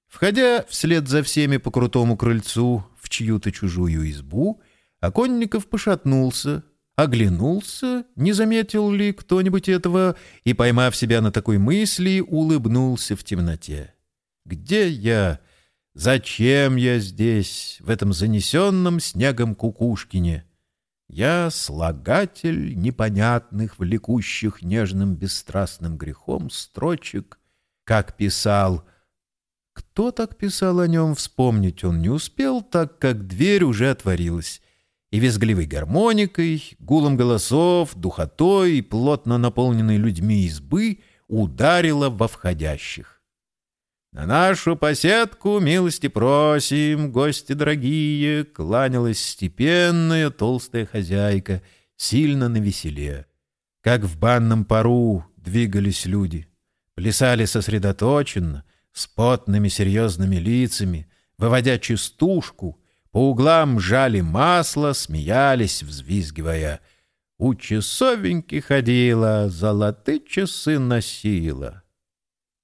Входя вслед за всеми по крутому крыльцу в чью-то чужую избу, Оконников пошатнулся, оглянулся, не заметил ли кто-нибудь этого, и, поймав себя на такой мысли, улыбнулся в темноте. «Где я? Зачем я здесь, в этом занесенном снегом Кукушкине? Я слагатель непонятных, влекущих нежным бесстрастным грехом строчек, как писал — кто так писал о нем, вспомнить он не успел, так как дверь уже отворилась. И визгливой гармоникой, гулом голосов, духотой, плотно наполненной людьми избы ударила во входящих. «На нашу поседку милости просим, гости дорогие!» кланялась степенная толстая хозяйка, сильно навеселе. Как в банном пару двигались люди, плясали сосредоточенно — с потными серьезными лицами, выводя частушку, по углам жали масло, смеялись, взвизгивая. У часовеньки ходила, золотые часы носила.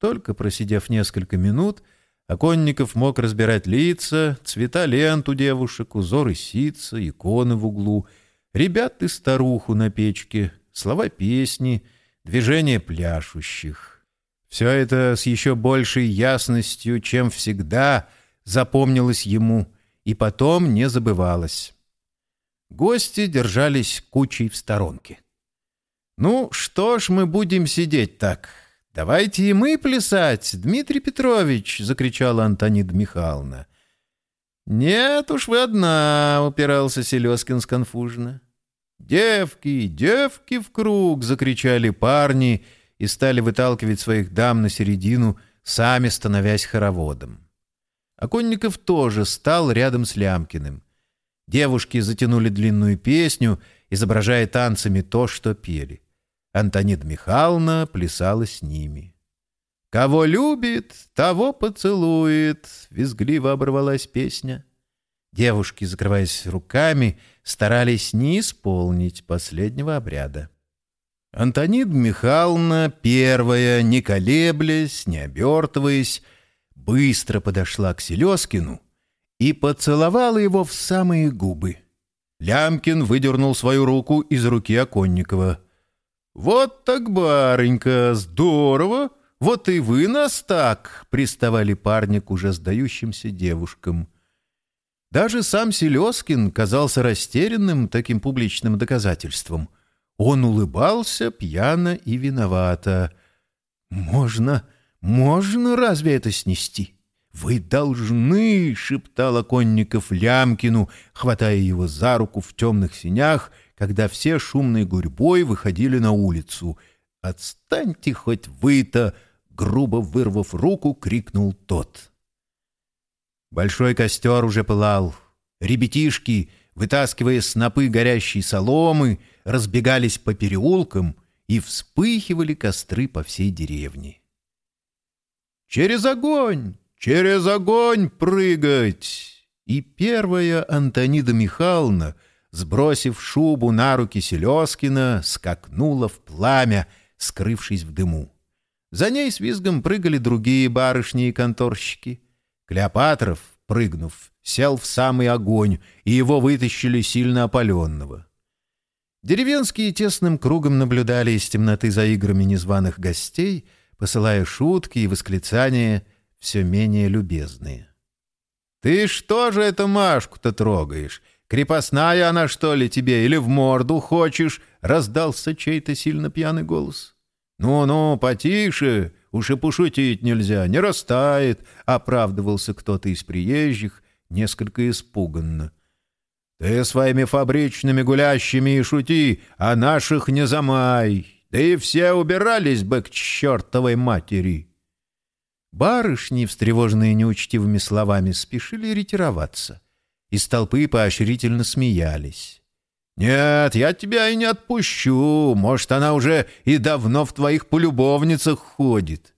Только просидев несколько минут, Оконников мог разбирать лица, цвета лент у девушек, узоры ситца, иконы в углу, ребят и старуху на печке, слова песни, движения пляшущих. Все это с еще большей ясностью, чем всегда, запомнилось ему и потом не забывалось. Гости держались кучей в сторонке. «Ну, что ж мы будем сидеть так? Давайте и мы плясать, Дмитрий Петрович!» — закричала Антонида Михайловна. «Нет уж вы одна!» — упирался Селезкин сконфуженно. «Девки, девки в круг!» — закричали парни — и стали выталкивать своих дам на середину, сами становясь хороводом. Оконников тоже стал рядом с Лямкиным. Девушки затянули длинную песню, изображая танцами то, что пели. Антонида Михайловна плясала с ними. «Кого любит, того поцелует», — визгливо оборвалась песня. Девушки, закрываясь руками, старались не исполнить последнего обряда. Антонид Михайловна первая, не колеблясь, не обертываясь, быстро подошла к Селезкину и поцеловала его в самые губы. Лямкин выдернул свою руку из руки Оконникова. «Вот так, барынька, здорово! Вот и вы нас так!» — приставали парни к уже сдающимся девушкам. Даже сам Селезкин казался растерянным таким публичным доказательством — он улыбался пьяно и виновато. «Можно, можно разве это снести?» «Вы должны!» — шептал Оконников Лямкину, хватая его за руку в темных синях, когда все шумной гурьбой выходили на улицу. «Отстаньте хоть вы-то!» — грубо вырвав руку, крикнул тот. Большой костер уже пылал. Ребятишки, вытаскивая снопы горящей соломы, разбегались по переулкам и вспыхивали костры по всей деревне. «Через огонь! Через огонь прыгать!» И первая Антонида Михайловна, сбросив шубу на руки Селезкина, скакнула в пламя, скрывшись в дыму. За ней с визгом прыгали другие барышни и конторщики. Клеопатров, прыгнув, сел в самый огонь, и его вытащили сильно опаленного. Деревенские тесным кругом наблюдали из темноты за играми незваных гостей, посылая шутки и восклицания все менее любезные. «Ты что же это Машку-то трогаешь? Крепостная она, что ли, тебе, или в морду хочешь?» — раздался чей-то сильно пьяный голос. «Ну-ну, потише, уж и пошутить нельзя, не растает», — оправдывался кто-то из приезжих, несколько испуганно. «Ты своими фабричными гулящими и шути, а наших не замай, да и все убирались бы к чертовой матери». Барышни, встревоженные неучтивыми словами, спешили ретироваться. Из толпы поощрительно смеялись. «Нет, я тебя и не отпущу. Может, она уже и давно в твоих полюбовницах ходит».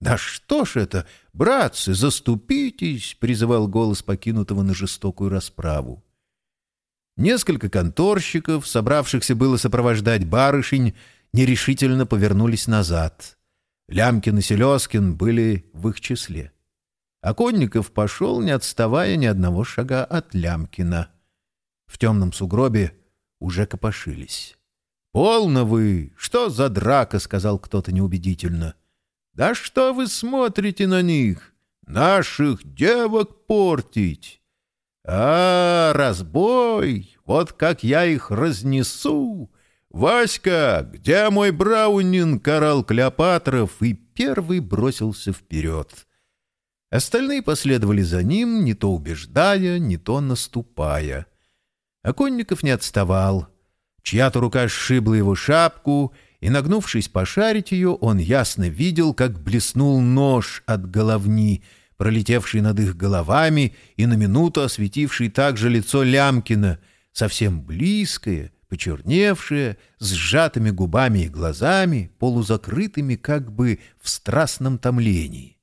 «Да что ж это, братцы, заступитесь!» — призывал голос покинутого на жестокую расправу. Несколько конторщиков, собравшихся было сопровождать барышень, нерешительно повернулись назад. Лямкин и Селезкин были в их числе. Оконников пошел, не отставая ни одного шага от Лямкина. В темном сугробе уже копошились. «Полно вы! Что за драка?» — сказал кто-то неубедительно. «Да что вы смотрите на них? Наших девок портить!» «А, разбой! Вот как я их разнесу! Васька, где мой Браунин?» — карал Клеопатров и первый бросился вперед. Остальные последовали за ним, не то убеждая, не то наступая — Оконников не отставал. Чья-то рука сшибла его шапку, и, нагнувшись пошарить ее, он ясно видел, как блеснул нож от головни, пролетевший над их головами и на минуту осветивший также лицо Лямкина, совсем близкое, почерневшее, с сжатыми губами и глазами, полузакрытыми как бы в страстном томлении.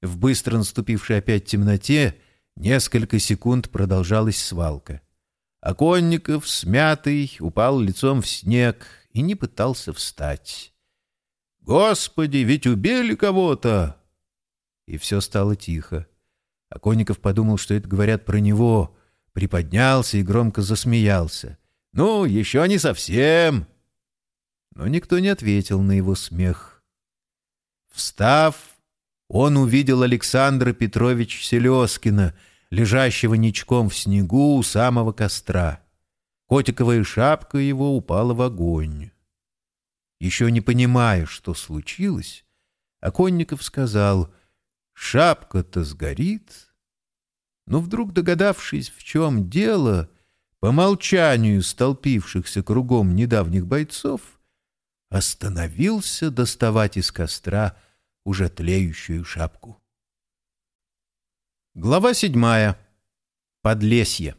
В быстро наступившей опять темноте несколько секунд продолжалась свалка — Оконников, смятый, упал лицом в снег и не пытался встать. «Господи, ведь убили кого-то!» И все стало тихо. Оконников подумал, что это говорят про него, приподнялся и громко засмеялся. «Ну, еще не совсем!» Но никто не ответил на его смех. Встав, он увидел Александра Петровича Селезкина — лежащего ничком в снегу у самого костра. Котиковая шапка его упала в огонь. Еще не понимая, что случилось, Оконников сказал, «Шапка-то сгорит». Но вдруг догадавшись, в чем дело, по молчанию столпившихся кругом недавних бойцов, остановился доставать из костра уже тлеющую шапку. Глава седьмая. Подлесье.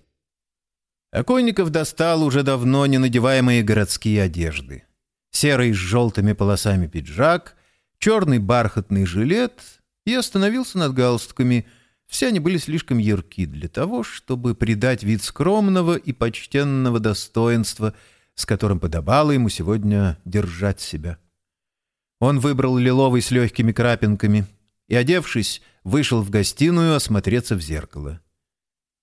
Оконников достал уже давно ненадеваемые городские одежды. Серый с желтыми полосами пиджак, черный бархатный жилет и остановился над галстуками. Все они были слишком ярки для того, чтобы придать вид скромного и почтенного достоинства, с которым подобало ему сегодня держать себя. Он выбрал лиловый с легкими крапинками и, одевшись, вышел в гостиную осмотреться в зеркало.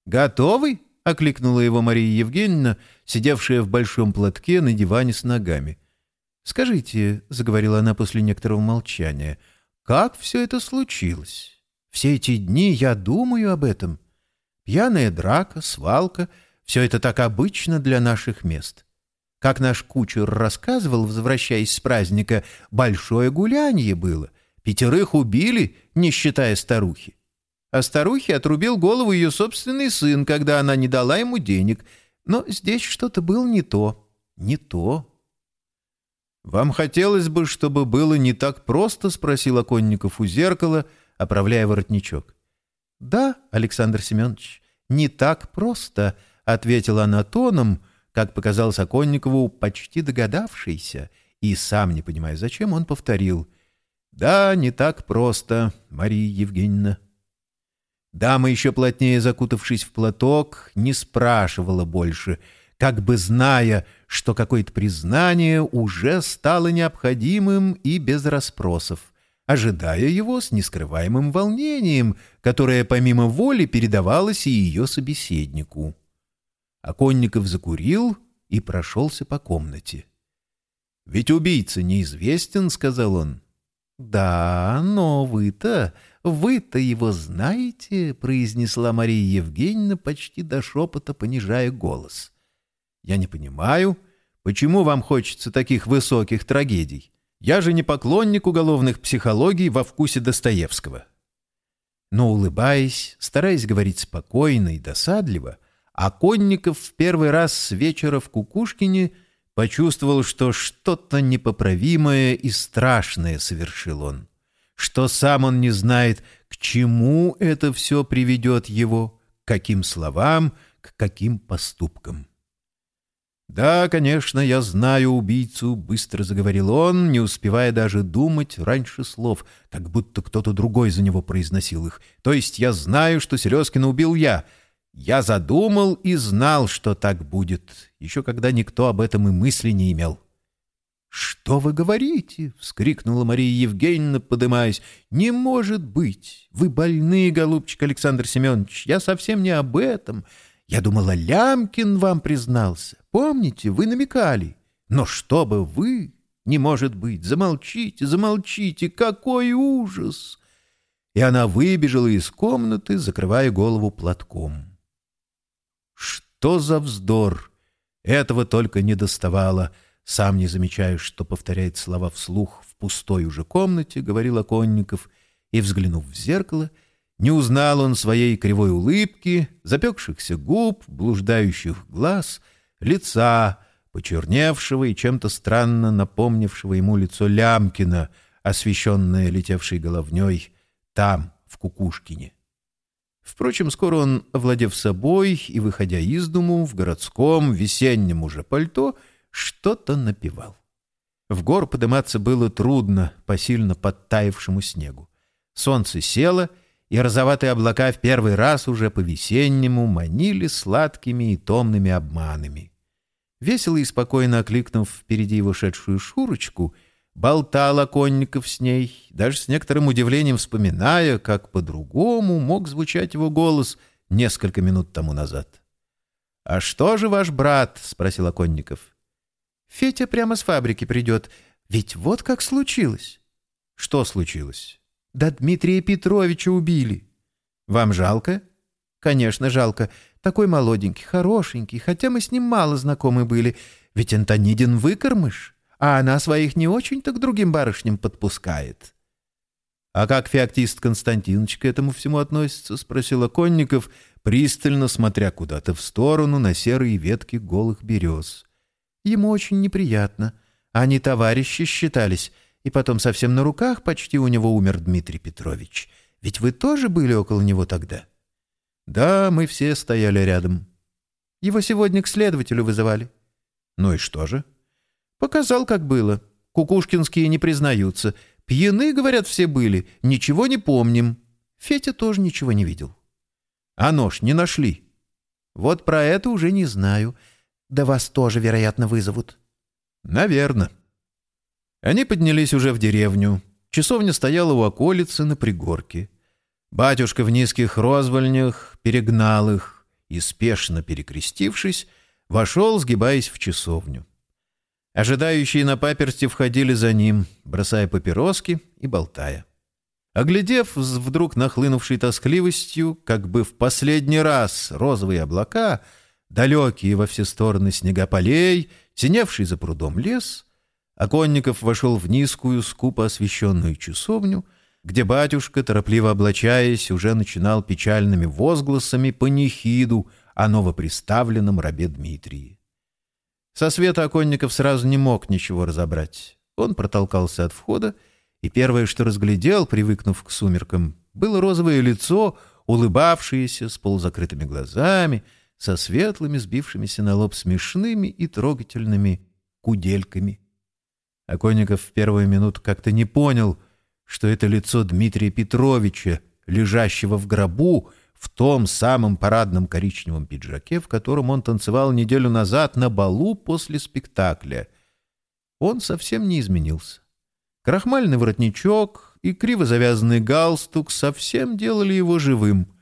«Готовый?» — окликнула его Мария Евгеньевна, сидевшая в большом платке на диване с ногами. «Скажите», — заговорила она после некоторого молчания, — «как все это случилось? Все эти дни я думаю об этом. Пьяная драка, свалка — все это так обычно для наших мест». Как наш кучер рассказывал, возвращаясь с праздника, большое гулянье было — Пятерых убили, не считая старухи. А старухе отрубил голову ее собственный сын, когда она не дала ему денег. Но здесь что-то было не то, не то. «Вам хотелось бы, чтобы было не так просто?» — спросил Оконников у зеркала, оправляя воротничок. «Да, Александр Семенович, не так просто», — ответила она тоном, как показалось Оконникову, почти догадавшийся, и, сам не понимая зачем, он повторил — да, не так просто, Мария Евгеньевна. Дама, еще плотнее закутавшись в платок, не спрашивала больше, как бы зная, что какое-то признание уже стало необходимым и без расспросов, ожидая его с нескрываемым волнением, которое помимо воли передавалось и ее собеседнику. Оконников закурил и прошелся по комнате. «Ведь убийца неизвестен», — сказал он. «Да, но вы-то, вы-то его знаете», — произнесла Мария Евгеньевна почти до шепота, понижая голос. «Я не понимаю, почему вам хочется таких высоких трагедий. Я же не поклонник уголовных психологий во вкусе Достоевского». Но, улыбаясь, стараясь говорить спокойно и досадливо, Оконников в первый раз с вечера в Кукушкине — почувствовал, что что-то непоправимое и страшное совершил он, что сам он не знает, к чему это все приведет его, к каким словам, к каким поступкам. «Да, конечно, я знаю убийцу», — быстро заговорил он, не успевая даже думать раньше слов, как будто кто-то другой за него произносил их. «То есть я знаю, что Серезкина убил я, я задумал и знал, что так будет, еще когда никто об этом и мысли не имел. «Что вы говорите?» — вскрикнула Мария Евгеньевна, подымаясь. «Не может быть! Вы больны, голубчик Александр Семенович. Я совсем не об этом. Я думала, Лямкин вам признался. Помните, вы намекали. Но чтобы вы... Не может быть! Замолчите, замолчите! Какой ужас!» И она выбежала из комнаты, закрывая голову платком. Что за вздор! Этого только не доставало. Сам не замечая, что повторяет слова вслух в пустой уже комнате, говорил Оконников, и, взглянув в зеркало, не узнал он своей кривой улыбки, запекшихся губ, блуждающих глаз, лица, почерневшего и чем-то странно напомнившего ему лицо Лямкина, освещенное летевшей головней там, в Кукушкине. Впрочем, скоро он, овладев собой и выходя из дому, в городском, весеннем уже пальто, что-то напевал. В гор подниматься было трудно по сильно подтаявшему снегу. Солнце село, и розоватые облака в первый раз уже по-весеннему манили сладкими и томными обманами. Весело и спокойно окликнув впереди его шедшую Шурочку — болтал Оконников с ней, даже с некоторым удивлением вспоминая, как по-другому мог звучать его голос несколько минут тому назад. «А что же ваш брат?» — спросил Оконников. «Фетя прямо с фабрики придет. Ведь вот как случилось». «Что случилось?» «Да Дмитрия Петровича убили». «Вам жалко?» «Конечно, жалко. Такой молоденький, хорошенький, хотя мы с ним мало знакомы были. Ведь Антонидин выкормыш» а она своих не очень-то к другим барышням подпускает. — А как феоктист Константинович к этому всему относится? — спросил Оконников, пристально смотря куда-то в сторону на серые ветки голых берез. Ему очень неприятно. Они товарищи считались, и потом совсем на руках почти у него умер Дмитрий Петрович. Ведь вы тоже были около него тогда? — Да, мы все стояли рядом. Его сегодня к следователю вызывали. — Ну и что же? — Показал, как было. Кукушкинские не признаются. Пьяны, говорят, все были. Ничего не помним. Фетя тоже ничего не видел. А нож не нашли? Вот про это уже не знаю. Да вас тоже, вероятно, вызовут. Наверно. Они поднялись уже в деревню. Часовня стояла у околицы на пригорке. Батюшка в низких розвольнях перегнал их и, спешно перекрестившись, вошел, сгибаясь в часовню. Ожидающие на паперсти входили за ним, бросая папироски и болтая. Оглядев вдруг нахлынувшей тоскливостью, как бы в последний раз розовые облака, далекие во все стороны снега полей, синевший за прудом лес, Оконников вошел в низкую, скупо освещенную часовню, где батюшка, торопливо облачаясь, уже начинал печальными возгласами панихиду о новоприставленном рабе Дмитрии. Со света оконников сразу не мог ничего разобрать. Он протолкался от входа, и первое, что разглядел, привыкнув к сумеркам, было розовое лицо, улыбавшееся с полузакрытыми глазами, со светлыми, сбившимися на лоб смешными и трогательными кудельками. Оконников в первую минуту как-то не понял, что это лицо Дмитрия Петровича, лежащего в гробу, в том самом парадном коричневом пиджаке, в котором он танцевал неделю назад на балу после спектакля. Он совсем не изменился. Крахмальный воротничок и криво завязанный галстук совсем делали его живым.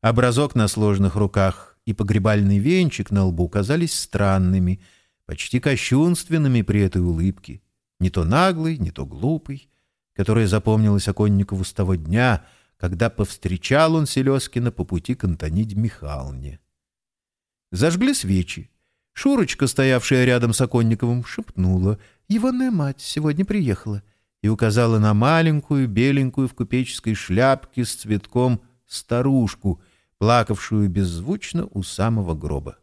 Образок на сложных руках и погребальный венчик на лбу казались странными, почти кощунственными при этой улыбке. Не то наглый, не то глупый, которая запомнилась Оконникову с того дня — когда повстречал он Селезкина по пути к Антониде Михайловне. Зажгли свечи. Шурочка, стоявшая рядом с Оконниковым, шепнула «Иванная мать сегодня приехала» и указала на маленькую, беленькую в купеческой шляпке с цветком старушку, плакавшую беззвучно у самого гроба.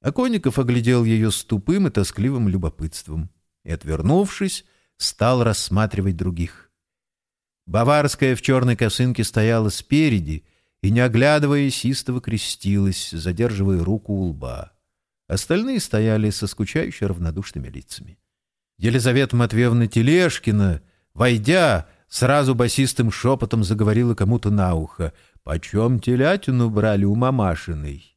Оконников оглядел ее с тупым и тоскливым любопытством и, отвернувшись, стал рассматривать других. Баварская в черной косынке стояла спереди и, не оглядываясь, истово крестилась, задерживая руку у лба. Остальные стояли со скучающе равнодушными лицами. Елизавета Матвеевна Телешкина, войдя, сразу басистым шепотом заговорила кому-то на ухо. «Почем телятину брали у мамашиной?»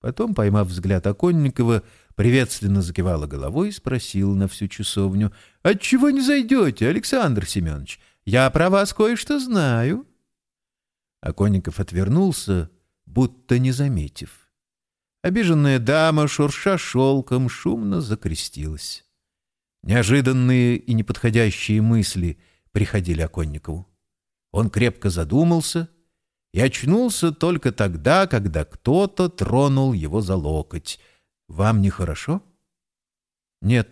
Потом, поймав взгляд Оконникова, приветственно закивала головой и спросила на всю часовню. «Отчего не зайдете, Александр Семенович? Я про вас кое-что знаю». Оконников отвернулся, будто не заметив. Обиженная дама, шурша шелком, шумно закрестилась. Неожиданные и неподходящие мысли приходили Оконникову. Он крепко задумался и очнулся только тогда, когда кто-то тронул его за локоть. «Вам нехорошо?» «Нет,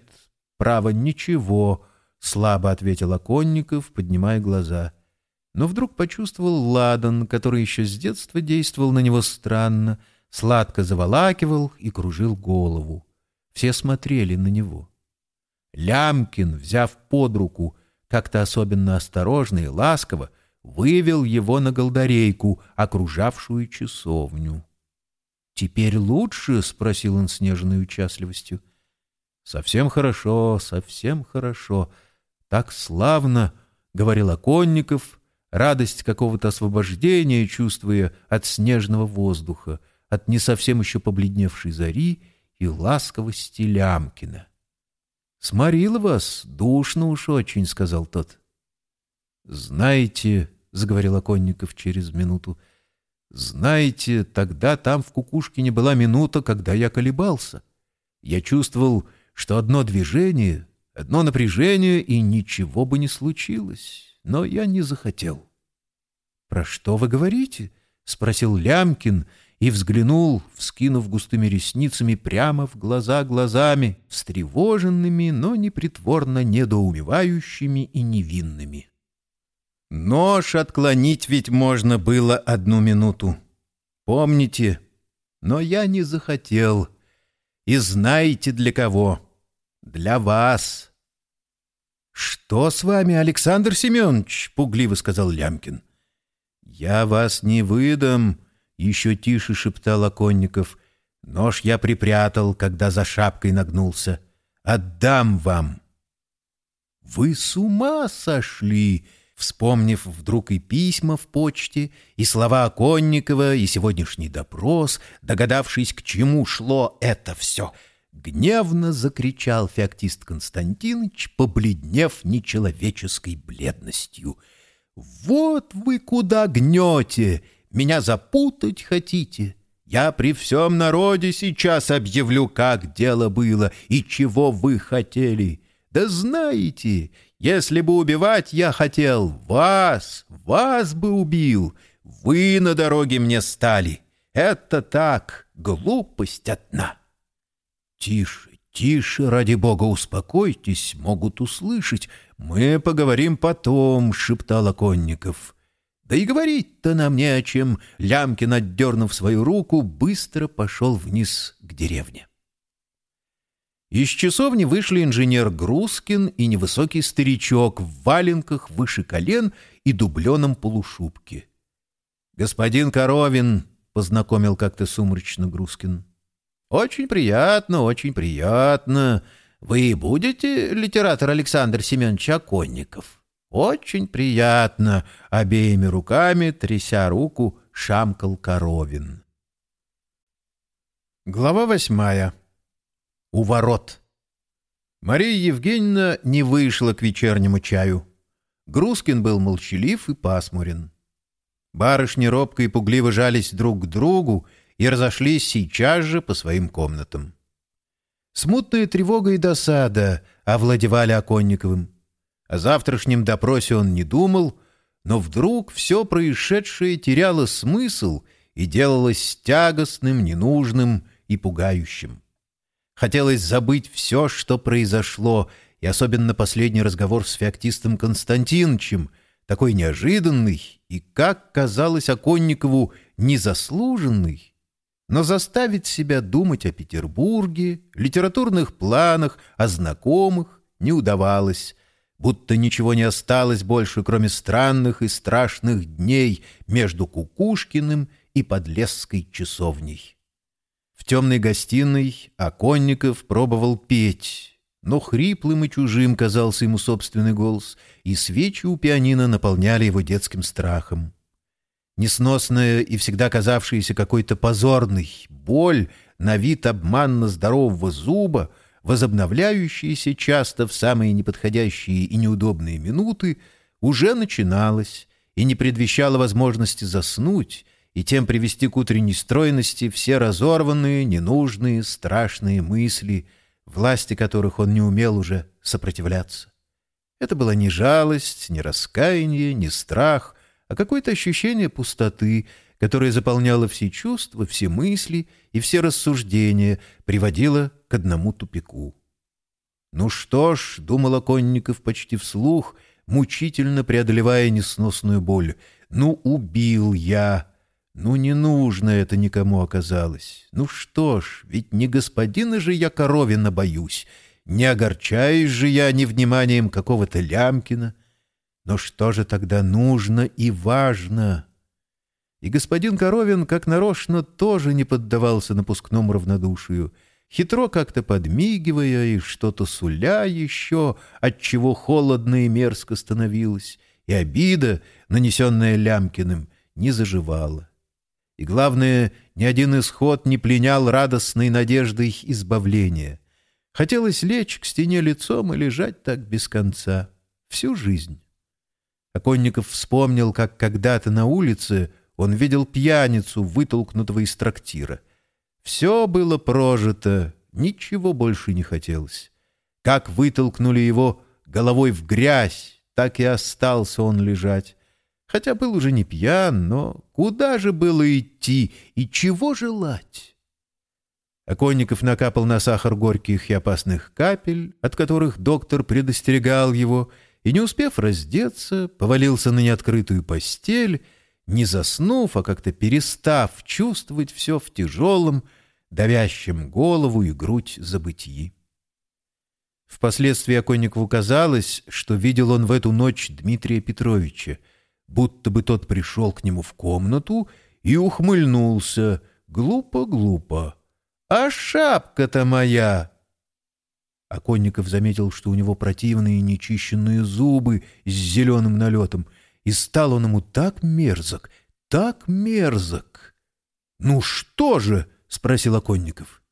право, ничего», — слабо ответил Оконников, поднимая глаза. Но вдруг почувствовал ладан, который еще с детства действовал на него странно, сладко заволакивал и кружил голову. Все смотрели на него. Лямкин, взяв под руку, как-то особенно осторожно и ласково, вывел его на голдарейку, окружавшую часовню. «Теперь лучше?» — спросил он с нежной участливостью. «Совсем хорошо, совсем хорошо», так славно, — говорил Оконников, радость какого-то освобождения, чувствуя от снежного воздуха, от не совсем еще побледневшей зари и ласковости Лямкина. «Сморила вас, душно уж очень», — сказал тот. «Знаете», — заговорил Оконников через минуту, — «знаете, тогда там в Кукушкине была минута, когда я колебался. Я чувствовал, что одно движение, Одно напряжение, и ничего бы не случилось. Но я не захотел. — Про что вы говорите? — спросил Лямкин и взглянул, вскинув густыми ресницами прямо в глаза глазами, встревоженными, но непритворно недоумевающими и невинными. Нож отклонить ведь можно было одну минуту. Помните? Но я не захотел. И знаете для кого? Для вас. «Что с вами, Александр Семенович?» — пугливо сказал Лямкин. «Я вас не выдам», — еще тише шептал Оконников. «Нож я припрятал, когда за шапкой нагнулся. Отдам вам». «Вы с ума сошли!» Вспомнив вдруг и письма в почте, и слова Оконникова, и сегодняшний допрос, догадавшись, к чему шло это все — Гневно закричал феоктист Константинович, побледнев нечеловеческой бледностью. «Вот вы куда гнете! Меня запутать хотите? Я при всем народе сейчас объявлю, как дело было и чего вы хотели. Да знаете, если бы убивать я хотел, вас, вас бы убил. Вы на дороге мне стали. Это так, глупость одна». «Тише, тише, ради бога, успокойтесь, могут услышать. Мы поговорим потом», — шептал Оконников. «Да и говорить-то нам не о чем». Лямкин, отдернув свою руку, быстро пошел вниз к деревне. Из часовни вышли инженер Грузкин и невысокий старичок в валенках выше колен и дубленом полушубке. «Господин Коровин», — познакомил как-то сумрачно Грузкин, — «Очень приятно, очень приятно. Вы будете литератор Александр Семенович Оконников?» «Очень приятно», — обеими руками, тряся руку, шамкал коровин. Глава восьмая. У ворот. Мария Евгеньевна не вышла к вечернему чаю. Грузкин был молчалив и пасмурен. Барышни робко и пугливо жались друг к другу и разошлись сейчас же по своим комнатам. Смутная тревога и досада овладевали Оконниковым. О завтрашнем допросе он не думал, но вдруг все происшедшее теряло смысл и делалось тягостным, ненужным и пугающим. Хотелось забыть все, что произошло, и особенно последний разговор с феоктистом Константиновичем, такой неожиданный и, как казалось Оконникову, незаслуженный, но заставить себя думать о Петербурге, литературных планах, о знакомых не удавалось, будто ничего не осталось больше, кроме странных и страшных дней между Кукушкиным и Подлесской часовней. Темной гостиной Оконников пробовал петь, но хриплым и чужим казался ему собственный голос, и свечи у пианино наполняли его детским страхом. Несносная и всегда казавшаяся какой-то позорной боль на вид обманно здорового зуба, возобновляющаяся часто в самые неподходящие и неудобные минуты, уже начиналась и не предвещала возможности заснуть, и тем привести к утренней стройности все разорванные, ненужные, страшные мысли, власти которых он не умел уже сопротивляться. Это была не жалость, не раскаяние, не страх, а какое-то ощущение пустоты, которое заполняло все чувства, все мысли и все рассуждения, приводило к одному тупику. «Ну что ж», — думал Оконников почти вслух, мучительно преодолевая несносную боль, — «ну убил я ну, не нужно это никому оказалось. Ну что ж, ведь не господина же я Коровина боюсь, не огорчаюсь же я невниманием какого-то Лямкина. Но что же тогда нужно и важно? И господин Коровин, как нарочно, тоже не поддавался напускному равнодушию, хитро как-то подмигивая и что-то суля еще, отчего холодно и мерзко становилось, и обида, нанесенная Лямкиным, не заживала. И главное, ни один исход не пленял радостной надеждой избавления. Хотелось лечь к стене лицом и лежать так без конца. Всю жизнь. Оконников вспомнил, как когда-то на улице он видел пьяницу, вытолкнутого из трактира. Все было прожито, ничего больше не хотелось. Как вытолкнули его головой в грязь, так и остался он лежать. Хотя был уже не пьян, но куда же было идти и чего желать? Оконников накапал на сахар горьких и опасных капель, от которых доктор предостерегал его, и, не успев раздеться, повалился на неоткрытую постель, не заснув, а как-то перестав чувствовать все в тяжелом, давящем голову и грудь забытии. Впоследствии Оконникову казалось, что видел он в эту ночь Дмитрия Петровича — будто бы тот пришел к нему в комнату и ухмыльнулся глупо-глупо. «А шапка-то моя!» Оконников заметил, что у него противные нечищенные зубы с зеленым налетом, и стал он ему так мерзок, так мерзок. «Ну что же?» — спросил Оконников.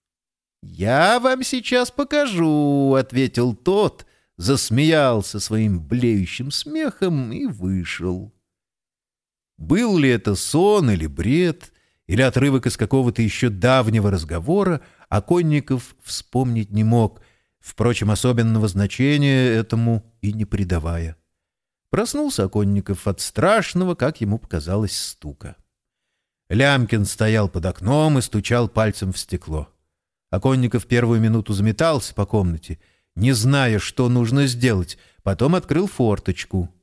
«Я вам сейчас покажу», — ответил тот, засмеялся своим блеющим смехом и вышел. Был ли это сон или бред, или отрывок из какого-то еще давнего разговора, Оконников вспомнить не мог, впрочем, особенного значения этому и не придавая. Проснулся Оконников от страшного, как ему показалось, стука. Лямкин стоял под окном и стучал пальцем в стекло. Оконников первую минуту заметался по комнате, не зная, что нужно сделать, потом открыл форточку —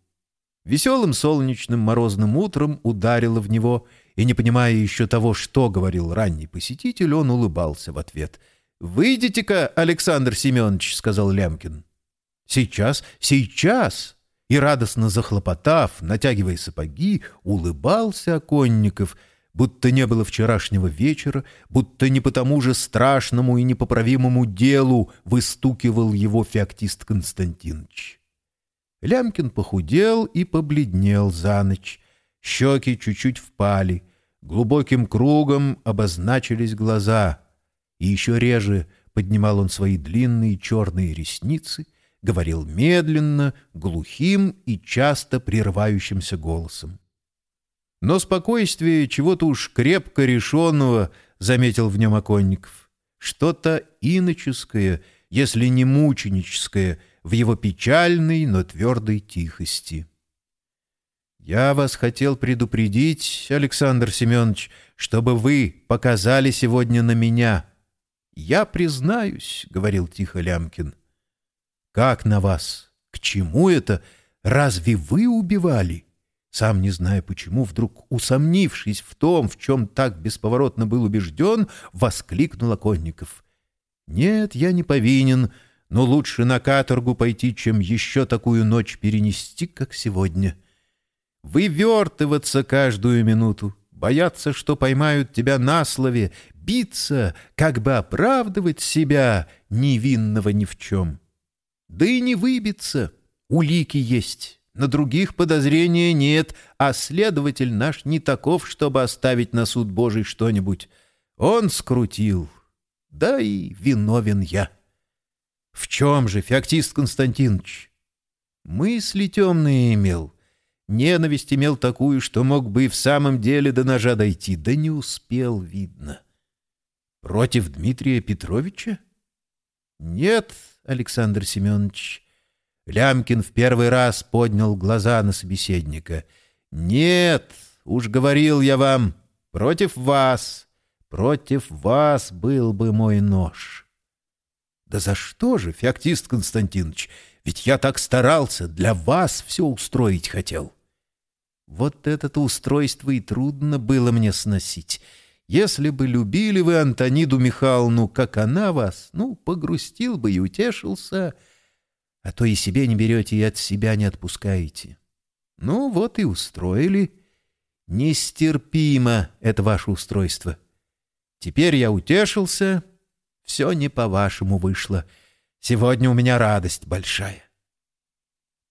Веселым солнечным морозным утром ударило в него, и, не понимая еще того, что говорил ранний посетитель, он улыбался в ответ. «Выйдите-ка, Александр Семенович», — сказал Лямкин. «Сейчас, сейчас!» И, радостно захлопотав, натягивая сапоги, улыбался Оконников, будто не было вчерашнего вечера, будто не по тому же страшному и непоправимому делу выстукивал его феоктист Константинович. Лямкин похудел и побледнел за ночь. Щеки чуть-чуть впали. глубоким кругом обозначились глаза, и еще реже поднимал он свои длинные черные ресницы, говорил медленно, глухим и часто прерывающимся голосом. Но спокойствие чего-то уж крепко решенного заметил в нем Оконников. Что-то иноческое, если не мученическое, в его печальной, но твердой тихости. «Я вас хотел предупредить, Александр Семенович, чтобы вы показали сегодня на меня». «Я признаюсь», — говорил тихо Лямкин. «Как на вас? К чему это? Разве вы убивали?» Сам не зная почему, вдруг усомнившись в том, в чем так бесповоротно был убежден, воскликнул Оконников. «Нет, я не повинен, но лучше на каторгу пойти, чем еще такую ночь перенести, как сегодня. Вывертываться каждую минуту, бояться, что поймают тебя на слове, биться, как бы оправдывать себя, невинного ни в чем. Да и не выбиться, улики есть». На других подозрения нет, а следователь наш не таков, чтобы оставить на суд Божий что-нибудь. Он скрутил. Да и виновен я. В чем же, Феоктист Константинович? Мысли темные имел. Ненависть имел такую, что мог бы и в самом деле до ножа дойти, да не успел, видно. Против Дмитрия Петровича? Нет, Александр Семенович, Лямкин в первый раз поднял глаза на собеседника. «Нет, уж говорил я вам, против вас, против вас был бы мой нож». «Да за что же, Феоктист Константинович? Ведь я так старался, для вас все устроить хотел». «Вот это-то устройство и трудно было мне сносить». Если бы любили вы Антониду Михайловну, как она вас, ну, погрустил бы и утешился, а то и себе не берете, и от себя не отпускаете. Ну, вот и устроили. Нестерпимо это ваше устройство. Теперь я утешился, все не по-вашему вышло. Сегодня у меня радость большая.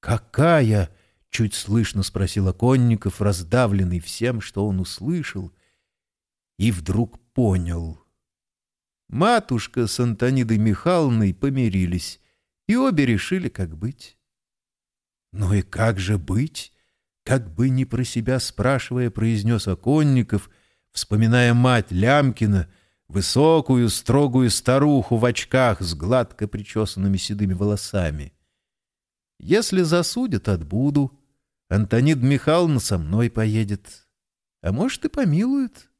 «Какая?» — чуть слышно спросил Оконников, раздавленный всем, что он услышал, и вдруг понял. Матушка с Антонидой Михайловной помирились, и обе решили, как быть. «Ну и как же быть?» Как бы не про себя спрашивая, произнес Оконников, вспоминая мать Лямкина, высокую, строгую старуху в очках с гладко причесанными седыми волосами. «Если засудят, отбуду. Антонид Михайловна со мной поедет. А может, и помилуют».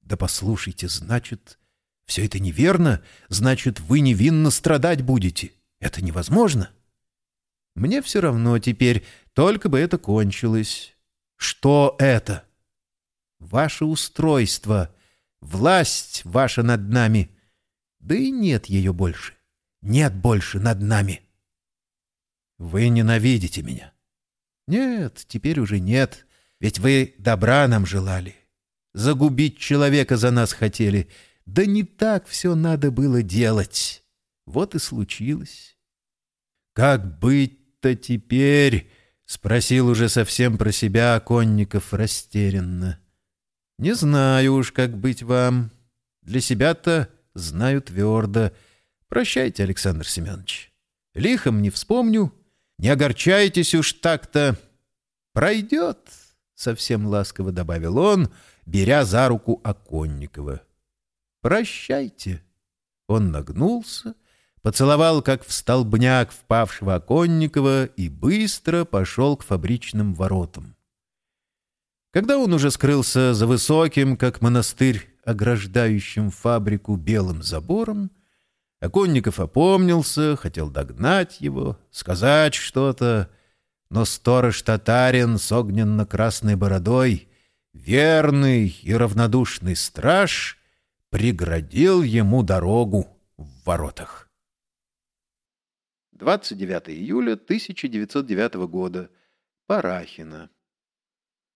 «Да послушайте, значит, все это неверно, значит, вы невинно страдать будете. Это невозможно. Мне все равно теперь, только бы это кончилось. Что это? Ваше устройство, власть ваша над нами. Да и нет ее больше. Нет больше над нами. Вы ненавидите меня. Нет, теперь уже нет, ведь вы добра нам желали. Загубить человека за нас хотели — да не так все надо было делать. Вот и случилось. «Как быть-то теперь?» — спросил уже совсем про себя Оконников растерянно. «Не знаю уж, как быть вам. Для себя-то знаю твердо. Прощайте, Александр Семенович. Лихом не вспомню. Не огорчайтесь уж так-то. Пройдет», — совсем ласково добавил он, беря за руку Оконникова. «Прощайте». Он нагнулся, поцеловал, как в столбняк впавшего Оконникова, и быстро пошел к фабричным воротам. Когда он уже скрылся за высоким, как монастырь, ограждающим фабрику белым забором, Оконников опомнился, хотел догнать его, сказать что-то, но сторож-татарин с огненно-красной бородой, верный и равнодушный страж — преградил ему дорогу в воротах. 29 июля 1909 года. Парахина.